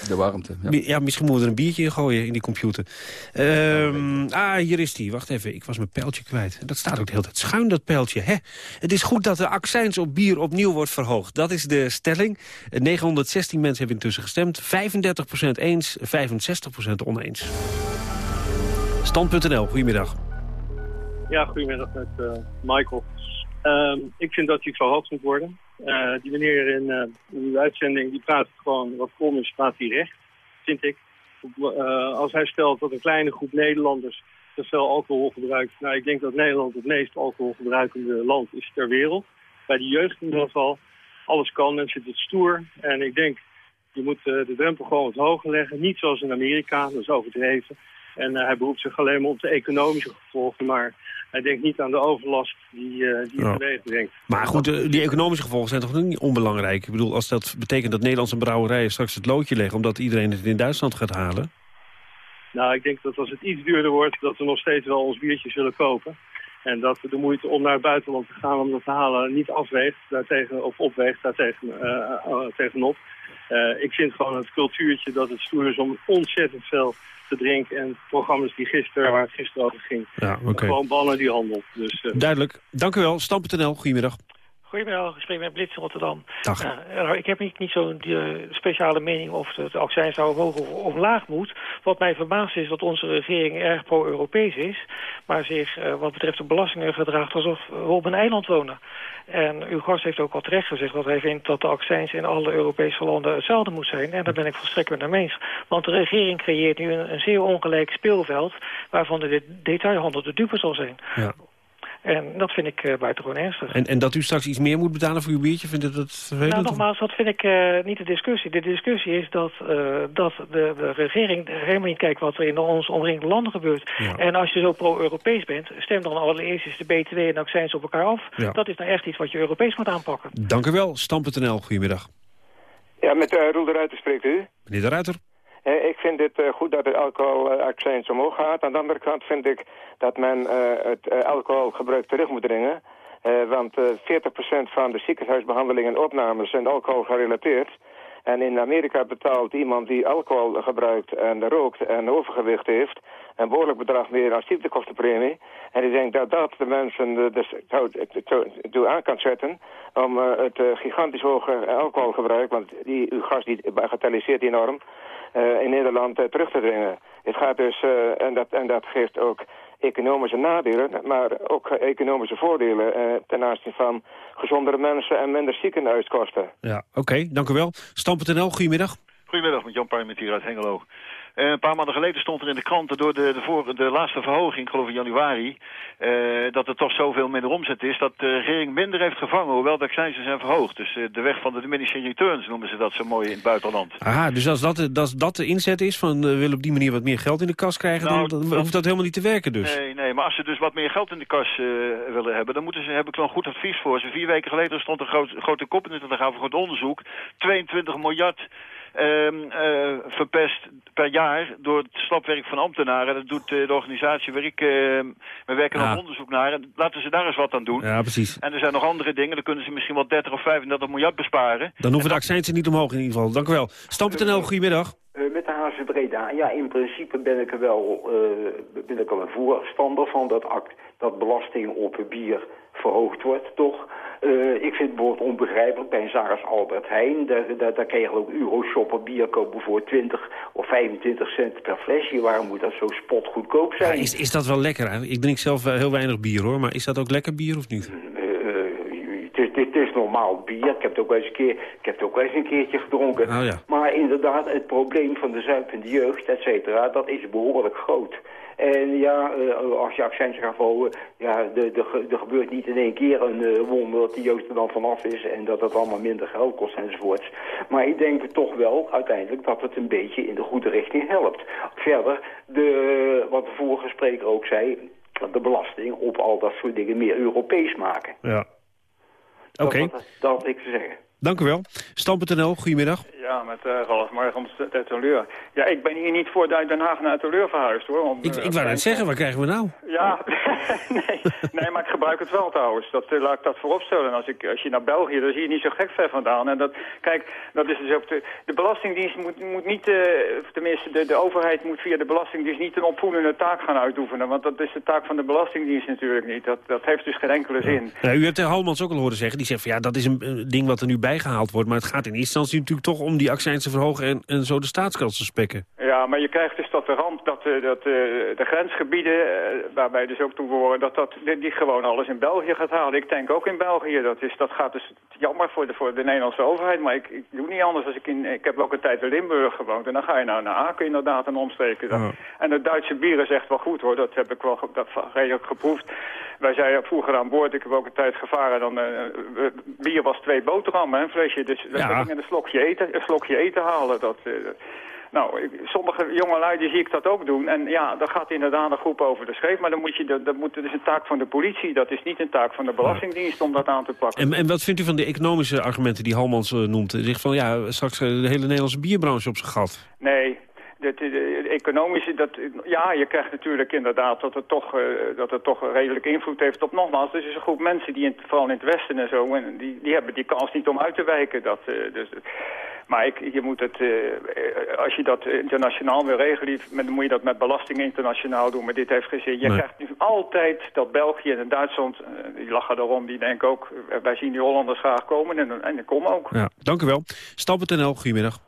De warmte, ja. Ja, misschien moeten we er een biertje in gooien in die computer. Ehm, ah, hier is die. Wacht even, ik was mijn pijltje kwijt. Dat staat ook de hele tijd schuin, dat pijltje. Hè? Het is goed dat de accijns op bier opnieuw wordt verhoogd. Dat is de stelling. Eh, 916 mensen hebben intussen gestemd. 35% eens, 65% oneens. Stand.nl, goedemiddag. Ja, goedemiddag met eh, Michael. Ehm, ik vind dat hij verhoogd moet worden. Eh, die meneer in, eh, in uw uitzending die praat gewoon wat komisch, praat hij recht, vind ik. Eh, als hij stelt dat een kleine groep Nederlanders te veel alcohol gebruikt. Nou, ik denk dat Nederland het meest alcoholgebruikende land is ter wereld. Bij de jeugd in ieder geval. Alles kan, mensen het stoer. En ik denk, je moet eh, de drempel gewoon wat hoger leggen. Niet zoals in Amerika, dat is overdreven. En eh, hij beroept zich alleen maar op de economische gevolgen. Maar hij denkt niet aan de overlast die, eh die brengt. Maar goed, eh, die economische gevolgen zijn toch niet onbelangrijk? Ik bedoel, als dat betekent dat Nederlandse brouwerijen straks het loodje leggen... omdat iedereen het in Duitsland gaat halen... Nou, ik denk dat als het iets duurder wordt, dat we nog steeds wel ons biertje zullen kopen. En dat de moeite om naar het buitenland te gaan om dat te halen niet afweegt daartegen, of opweegt daartegen, eh, tegenop. Ik vind gewoon het cultuurtje dat het stoer is om ontzettend veel te drinken. En programma's die gisteren, waar het gisteren over ging, Ja, gewoon bannen die handel. Dus, eh, Duidelijk. Dank u wel. Stam.nl, goedemiddag. Goedemiddag, ik spreek met Blitz in Rotterdam. Dag. Eh, ik heb niet, niet zo'n eh, speciale mening of het accijns nou omhoog of omlaag moet. Wat mij verbaast is dat onze regering erg pro-Europees is... maar zich eh, wat betreft de belastingen gedraagt alsof we op een eiland wonen. En uw gast heeft ook al terecht gezegd dat hij vindt dat de accijns in alle Europese landen hetzelfde moet zijn. En daar ben ik volstrekt met hem eens. Want de regering creëert nu een, een zeer ongelijk speelveld... waarvan de de- detailhandel de dupe zal zijn. Ja. En dat vind ik uh, buitengewoon ernstig. En, en dat u straks iets meer moet betalen voor uw biertje, vindt u dat vervelend? Nou, nogmaals, dat vind ik uh, niet de discussie. De discussie is dat, uh, dat de, de regering helemaal niet kijkt wat er in ons omringende landen gebeurt. Ja. En als je zo pro-Europees bent, stem dan allereerst eens de BTW en accijns op elkaar af. Ja. Dat is nou echt iets wat je Europees moet aanpakken. Dank u wel. Stam.nl, goedemiddag. Ja, met uh, Roel de Ruiter spreekt u. Meneer de Ruiter. Eh, ik vind het uh, goed dat het alcoholaccijns omhoog gaat. Aan de andere kant vind ik dat men het alcoholgebruik terug moet dringen. want 40% van de ziekenhuisbehandelingen en opnames zijn alcohol gerelateerd. En in Amerika betaalt iemand die alcohol gebruikt en rookt en overgewicht heeft... een behoorlijk bedrag meer aan ziektekostenpremie. En ik denk dat dat de mensen dus, toe aan kan zetten... om het gigantisch hoge alcoholgebruik, want die, uw gast die bagatelliseert enorm... Uh, in Nederland terug te dringen. Het gaat dus, en, dat, en dat geeft ook economische nadelen, maar ook economische voordelen ten aanzien van gezondere mensen en minder ziekenhuiskosten. Ja, oké, okay, dank u wel. Stam.nl, goedemiddag. Goedemiddag, met Jan Parlement hier uit Hengelo. Uh, een paar maanden geleden stond er in de kranten door de, de, voor, de laatste verhoging, ik geloof in januari, uh, dat er toch zoveel minder omzet is, dat de regering minder heeft gevangen, hoewel de accijnzen zijn verhoogd. Dus uh, de weg van de diminishing returns noemen ze dat zo mooi in het buitenland. Aha, dus als dat, als dat de inzet is van we willen op die manier wat meer geld in de kas krijgen, nou, dan, dan dat, hoeft dat helemaal niet te werken dus. Nee, nee, maar als ze dus wat meer geld in de kas willen hebben, dan moeten ze, heb ik wel een goed advies voor ze. Vier weken geleden stond een groot, grote kop in de Telegraaf voor het onderzoek, 22 miljard verpest per jaar door het slapwerk van ambtenaren. Dat doet uh, de organisatie waar ik... we werken ja. nog onderzoek naar. En laten ze daar eens wat aan doen. Ja, precies. En er zijn nog andere dingen. Dan kunnen ze misschien wel 30 of 35 miljard besparen. Dan hoeven de accijnsen niet omhoog in ieder geval. Dank u wel. Stam.nl, goedemiddag. Uh, met de HC Breda. Ja, in principe ben ik er wel, uh, ben ik er een voorstander van dat, act, dat belasting op bier verhoogd wordt, toch? Eh, ik vind het bijvoorbeeld onbegrijpelijk bij een zaak als Albert Heijn. Daar, daar, daar kan je ook Euroshopper bier kopen voor 20 of 25 cent per flesje. Waarom moet dat zo spotgoedkoop zijn? is, is dat wel lekker? Ik drink zelf eh, heel weinig bier hoor, maar is dat ook lekker bier of niet? Eh, eh, het, is, normaal bier. Ik heb het ook wel eens een, keer, ik heb het ook wel eens een keertje gedronken. Oh ja. Maar inderdaad, het probleem van de zuipende jeugd, et cetera, dat is behoorlijk groot. En ja, eh, als je accijns gaat verhogen, ja, er de, gebeurt niet in één keer een eh, wonder dat die jeugd er dan vanaf is en dat het allemaal minder geld kost enzovoorts. Maar ik denk toch wel uiteindelijk dat het een beetje in de goede richting helpt. Verder, de, wat de vorige spreker ook zei, de belasting op al dat soort dingen meer Europees maken. Ja. Oké, Dat, dat, dat had ik te zeggen. Dank u wel. Stam.nl, goedemiddag. Ja, met uh, Ralf Margams uit Teleur. Ja, ik ben hier niet voor uit Den Haag naar Teleur verhuisd, hoor. Om, Ik, eh, ik wou net zeggen, wat krijgen we nou? Ja, nee, nee, maar ik gebruik het wel trouwens. Dat, eh, laat ik dat vooropstellen. Als, ik, als je naar België, dan zie je niet zo gek ver vandaan. En dat, kijk, dat is dus ook de, de Belastingdienst moet, moet niet, eh, tenminste de, de overheid moet via de Belastingdienst niet een opvoedende taak gaan uitoefenen. Want dat is de taak van de Belastingdienst natuurlijk niet. Dat, dat heeft dus geen enkele zin. Ja, u hebt de Halmans ook al horen zeggen. Die zegt van ja, dat is een eh, ding wat er nu bijgehaald wordt. Maar het gaat in eerste instantie natuurlijk toch om die accijns te verhogen en, en zo de staatskast te spekken. Ja, maar je krijgt dus dat de ramp, dat, eh, dat eh, de grensgebieden, eh, waar wij dus ook toe behoren, dat, dat die, gewoon alles in België gaat halen. Ik denk ook in België. Dat, is, dat gaat dus jammer voor de, voor de Nederlandse overheid, maar ik, ik doe niet anders. Als ik, in, ik heb ook een tijd in Limburg gewoond en dan ga je nou naar Aken inderdaad en omsteken. En het Duitse bier is echt wel goed hoor, dat heb ik wel dat, redelijk geproefd. Wij zeiden vroeger aan boord, ik heb ook een tijd gevaren, dan, eh, bier was twee boterhammen, een flesje. Dus we gingen een slokje eten, een slokje eten halen. Dat, eh, nou, ik- sommige jongelui die zie ik dat ook doen. En ja, dan gaat inderdaad een groep over de scheef. Maar dan moet je, dat, dat, moet, dat is een taak van de politie. Dat is niet een taak van de Belastingdienst om dat aan te pakken. En, en wat vindt u van de economische argumenten die Halmans eh, noemt? Zegt van ja, straks de hele Nederlandse bierbranche op zijn gat. Nee, dat, de, de economische, dat, ja, je krijgt natuurlijk inderdaad dat het, toch, eh, dat het toch redelijk invloed heeft op nogmaals. Er is een groep mensen die, in, vooral in het Westen en zo, en die, die hebben die kans niet om uit te wijken. Dat, eh, dus, maar ik, je moet het, eh, eh, als je dat internationaal wil regelen, dan moet je dat met belasting internationaal doen. Maar dit heeft geen zin. Je Nee. krijgt nu altijd dat België en Duitsland, eh, die lachen erom, die denken ook, eh, wij zien die Hollanders graag komen en, en die komen ook. Ja, dank u wel. Stam.nl, goedemiddag.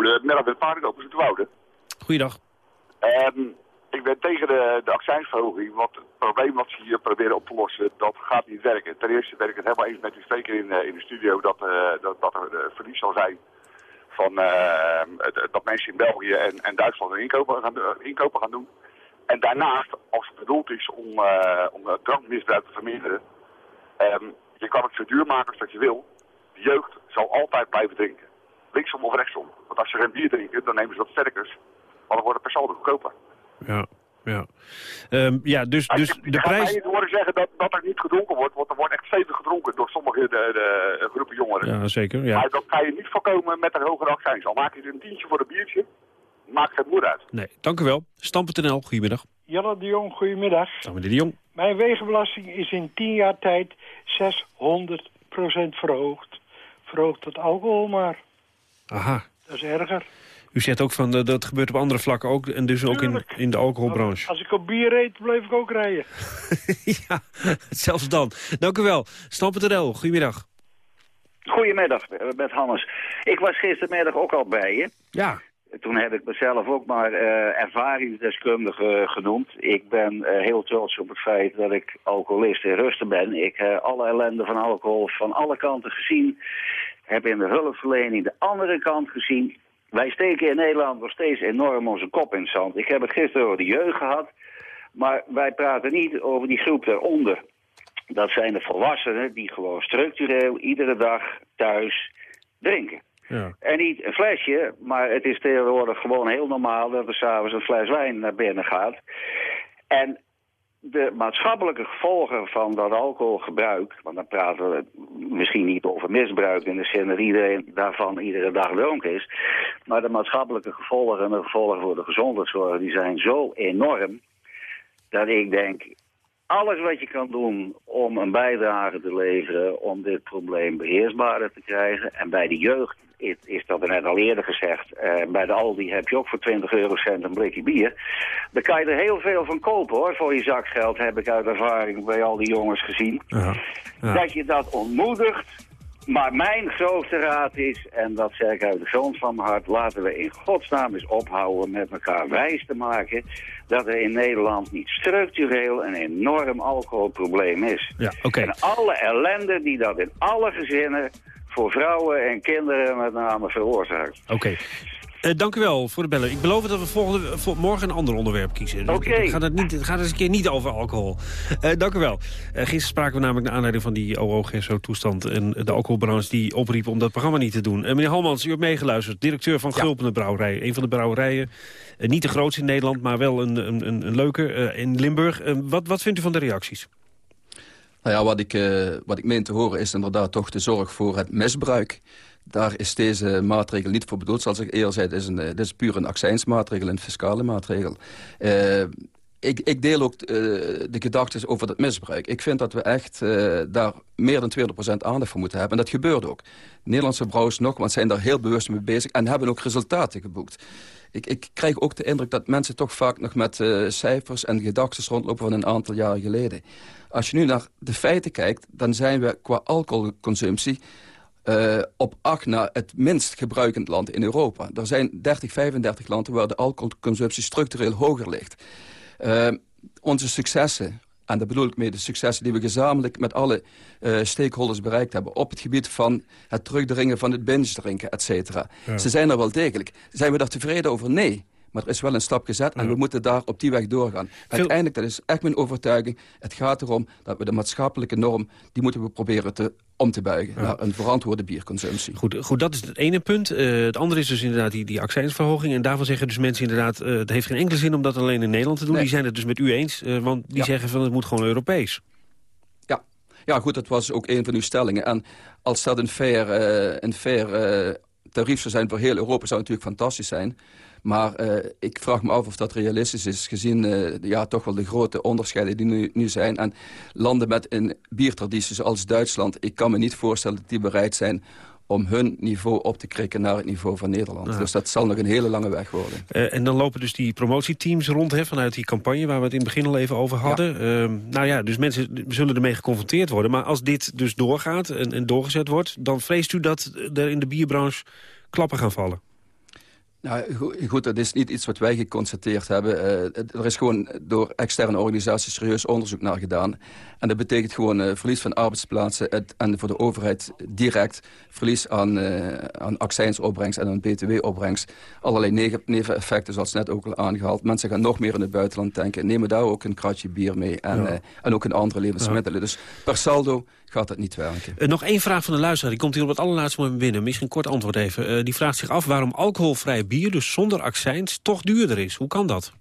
Goedemiddag, met Paarden op het Wouden. Goeiedag. Ehm, ik ben tegen de, de accijnsverhoging, want het probleem wat ze hier proberen op te lossen, dat gaat niet werken. Ten eerste ben ik het helemaal eens met u spreker in, eh, in de studio dat, eh, dat, dat er eh, verlies zal zijn van eh, het- dat mensen in België en, en Duitsland hun inkopen gaan, inkopen gaan doen. En daarnaast, als het bedoeld is om, om drankmisbruik te verminderen, ehm, je kan het zo duur maken als dat je wil. De jeugd zal altijd blijven drinken. Linksom of rechtsom. Want als ze geen bier drinken, dan nemen ze wat sterkers. Maar dan wordt het per saldo goedkoper. Ja, ja. Ehm, ja, dus, dus de Je gaat mij prijs... niet horen zeggen dat, dat er niet gedronken wordt, want er wordt echt stevig gedronken door sommige de, de, groepen jongeren. Ja, zeker. Ja. Maar dat ga je niet voorkomen met een hogere accijns. Al maak je er een tientje voor een biertje, maakt het moed uit. Nee, dank u wel. Stam.nl, goedemiddag. Jelle de Jong, goedemiddag. Dag meneer de Jong. Mijn wegenbelasting is in 10 jaar tijd 600% verhoogd. Verhoogd het alcohol maar. Aha. Dat is erger. U zegt ook van, eh, dat gebeurt op andere vlakken ook. En dus ook in, in de alcoholbranche. Als ik op bier reed, bleef ik ook rijden. ja, zelfs dan. Dank u wel. Stam.nl, goedemiddag. Goedemiddag, met Hannes. Ik was gistermiddag ook al bij je. Ja. Toen heb ik mezelf ook maar eh, ervaringsdeskundige genoemd. Ik ben eh, heel trots op het feit dat ik alcoholist in rusten ben. Ik heb alle ellende van alcohol van alle kanten gezien. Heb in de hulpverlening de andere kant gezien. Wij steken in Nederland nog steeds enorm onze kop in het zand. Ik heb het gisteren over de jeugd gehad. Maar wij praten niet over die groep daaronder. Dat zijn de volwassenen die gewoon structureel iedere dag thuis drinken. Ja. En niet een flesje, maar het is tegenwoordig gewoon heel normaal dat er s'avonds een fles wijn naar binnen gaat. En de maatschappelijke gevolgen van dat alcoholgebruik, want dan praten we misschien niet over misbruik in de zin dat iedereen daarvan iedere dag dronken is, maar de maatschappelijke gevolgen en de gevolgen voor de gezondheidszorg, die zijn zo enorm dat ik denk, alles wat je kan doen om een bijdrage te leveren om dit probleem beheersbaarder te krijgen. En bij de jeugd is, is dat er net al eerder gezegd. eh, bij de Aldi heb je ook voor 20 eurocent een blikje bier. Daar kan je er heel veel van kopen hoor, voor je zakgeld heb ik uit ervaring bij al die jongens gezien. Ja. Dat je dat ontmoedigt. Maar mijn grootste raad is, en dat zeg ik uit de grond van mijn hart... laten we in godsnaam eens ophouden met elkaar wijs te maken... dat er in Nederland niet structureel een enorm alcoholprobleem is. Ja, oké. En alle ellende die dat in alle gezinnen... voor vrouwen en kinderen met name veroorzaakt. Oké. Eh, dank u wel voor de bellen. Ik beloof dat we volgende, voor morgen een ander onderwerp kiezen. Oké. Het gaat, het niet, het gaat eens een keer niet over alcohol. Eh, dank u wel. Eh, gisteren spraken we namelijk naar aanleiding van die OO-GSO-toestand... en de alcoholbranche die opriep om dat programma niet te doen. Meneer Halmans, u hebt meegeluisterd. Directeur van Gulpende Brouwerij. Een van de brouwerijen. Niet de grootste in Nederland, maar wel een, een, een, een leuke in Limburg. Wat, wat vindt u van de reacties? Nou ja, wat ik, eh, wat ik meen te horen is inderdaad toch de zorg voor het misbruik. Daar is deze maatregel niet voor bedoeld. Zoals ik eerder zei, dit is, een, eh, dit is puur een accijnsmaatregel, een fiscale maatregel. Eh, ik, ik deel ook de gedachten over het misbruik. Ik vind dat we echt daar meer dan 200% aandacht voor moeten hebben. En dat gebeurt ook. Nederlandse brouwers nogmaals zijn daar heel bewust mee bezig... en hebben ook resultaten geboekt. Ik, ik krijg ook de indruk dat mensen toch vaak nog met eh, cijfers en gedachten rondlopen van een aantal jaren geleden. Als je nu naar de feiten kijkt, dan zijn we qua alcoholconsumptie eh, op acht na het minst gebruikend land in Europa. Er zijn 30, 35 landen waar de alcoholconsumptie structureel hoger ligt. Eh, onze successen, en daar bedoel ik mee de successen die we gezamenlijk met alle eh, stakeholders bereikt hebben... op het gebied van het terugdringen van het binge-drinken, et cetera. Ja. Ze zijn er wel degelijk. Zijn we daar tevreden over? Nee. Maar er is wel een stap gezet en we moeten daar op die weg doorgaan. Uiteindelijk, dat is echt mijn overtuiging... het gaat erom dat we de maatschappelijke norm... die moeten we proberen te, om te buigen naar een verantwoorde bierconsumptie. Goed, goed, dat is het ene punt. Eh, het andere is dus inderdaad die, die accijnsverhoging. En daarvan zeggen dus mensen inderdaad... eh, het heeft geen enkele zin om dat alleen in Nederland te doen. Nee. Die zijn het dus met u eens, eh, want die Ja. zeggen van het moet gewoon Europees. Ja. ja, goed, dat was ook een van uw stellingen. En als dat een fair, een fair tarief zou zijn voor heel Europa... zou het natuurlijk fantastisch zijn. Maar eh, ik vraag me af of dat realistisch is... gezien eh, ja, toch wel de grote onderscheiden die nu, nu zijn. En landen met een biertraditie zoals Duitsland... ik kan me niet voorstellen dat die bereid zijn om hun niveau op te krikken naar het niveau van Nederland. Dus dat zal nog een hele lange weg worden. Eh, en dan lopen dus die promotieteams rond hè, vanuit die campagne... waar we het in het begin al even over hadden. Ehm, nou ja, dus mensen zullen ermee geconfronteerd worden. Maar als dit dus doorgaat en, en doorgezet wordt... dan vreest u dat er in de bierbranche klappen gaan vallen? Nou, go- goed, dat is niet iets wat wij geconstateerd hebben. Eh, er is gewoon door externe organisaties serieus onderzoek naar gedaan. En dat betekent gewoon eh, verlies van arbeidsplaatsen... En voor de overheid direct verlies aan, eh aan accijnsopbrengst en aan btw-opbrengst. Allerlei neveneffecten, zoals net ook al aangehaald. Mensen gaan nog meer in het buitenland tanken. Nemen daar ook een kratje bier mee. En, Ja. en ook in andere levensmiddelen. Dus per saldo gaat dat niet werken. Eh, nog één vraag van de luisteraar. Die komt hier op het allerlaatste moment binnen. Misschien kort antwoord even. Eh, die vraagt zich af waarom alcoholvrij bier, dus zonder accijns, toch duurder is. Hoe kan dat?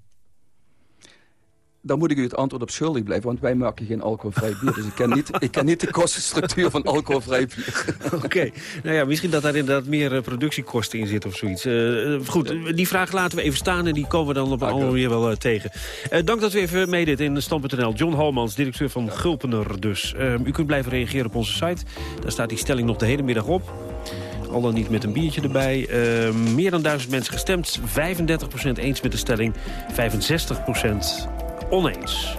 Dan moet ik u het antwoord op schuldig blijven, want wij maken geen alcoholvrij bier. Dus ik ken niet, ik ken niet de kostenstructuur van alcoholvrij bier. Oké, nou ja, misschien dat daar inderdaad meer eh, productiekosten in zitten of zoiets. Eh, goed, die vraag laten we even staan en die komen we dan op een andere manier wel eh, tegen. Dank dat u even meedeed in Stand.nl. John Halmans, directeur van Gulpener dus. Eh, u kunt blijven reageren op onze site. Daar staat die stelling nog de hele middag op. Al dan niet met een biertje erbij. Eh, meer dan duizend mensen gestemd. 35% eens met de stelling. 65% oneens.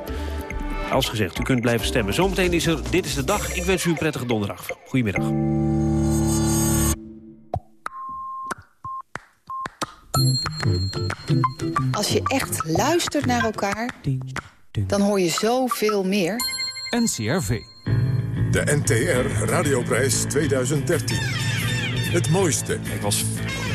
Als gezegd, u kunt blijven stemmen. Zometeen is er Dit is de Dag. Ik wens u een prettige donderdag. Goedemiddag. Als je echt luistert naar elkaar, dan hoor je zoveel meer. NCRV. De NTR Radioprijs 2013. Het mooiste. Ik was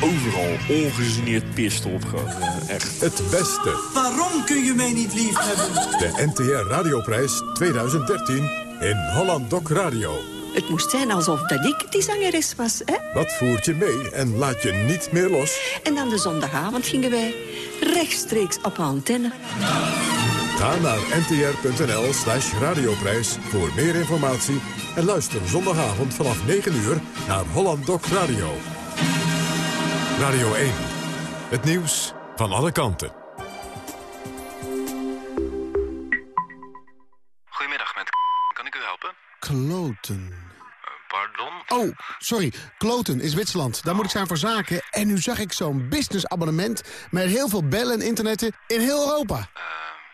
overal ongegeneerd pist op. gewoon, eh, echt. Het beste. Waarom kun je mij niet lief hebben? De NTR Radioprijs 2013 in Holland Doc Radio. Het moest zijn alsof dat ik die zangeres was, hè? Wat voert je mee en laat je niet meer los? En dan de zondagavond gingen wij rechtstreeks op antenne. Ga naar ntr.nl slash radioprijs voor meer informatie... en luister zondagavond vanaf 9 uur naar Holland Doc Radio. Radio 1. Het nieuws van alle kanten. Kloten. Pardon? Oh, sorry. Kloten is Zwitserland. Daar moet ik zijn voor zaken. En nu zag ik zo'n businessabonnement... met heel veel bellen en internetten in heel Europa.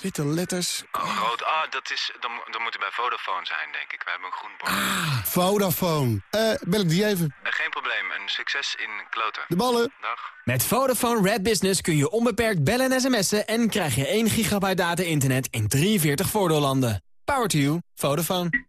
witte letters. Oh, rood. Ah, dat, is, dan, dan moet u bij Vodafone zijn, denk ik. Wij hebben een groen bord. Ah, Vodafone. Eh, bel ik die even. Eh, geen probleem. Een succes in kloten. De ballen. Dag. Met Vodafone Red Business kun je onbeperkt bellen en sms'en... en krijg je 1 gigabyte data-internet in 43 voordeellanden. Power to you. Vodafone.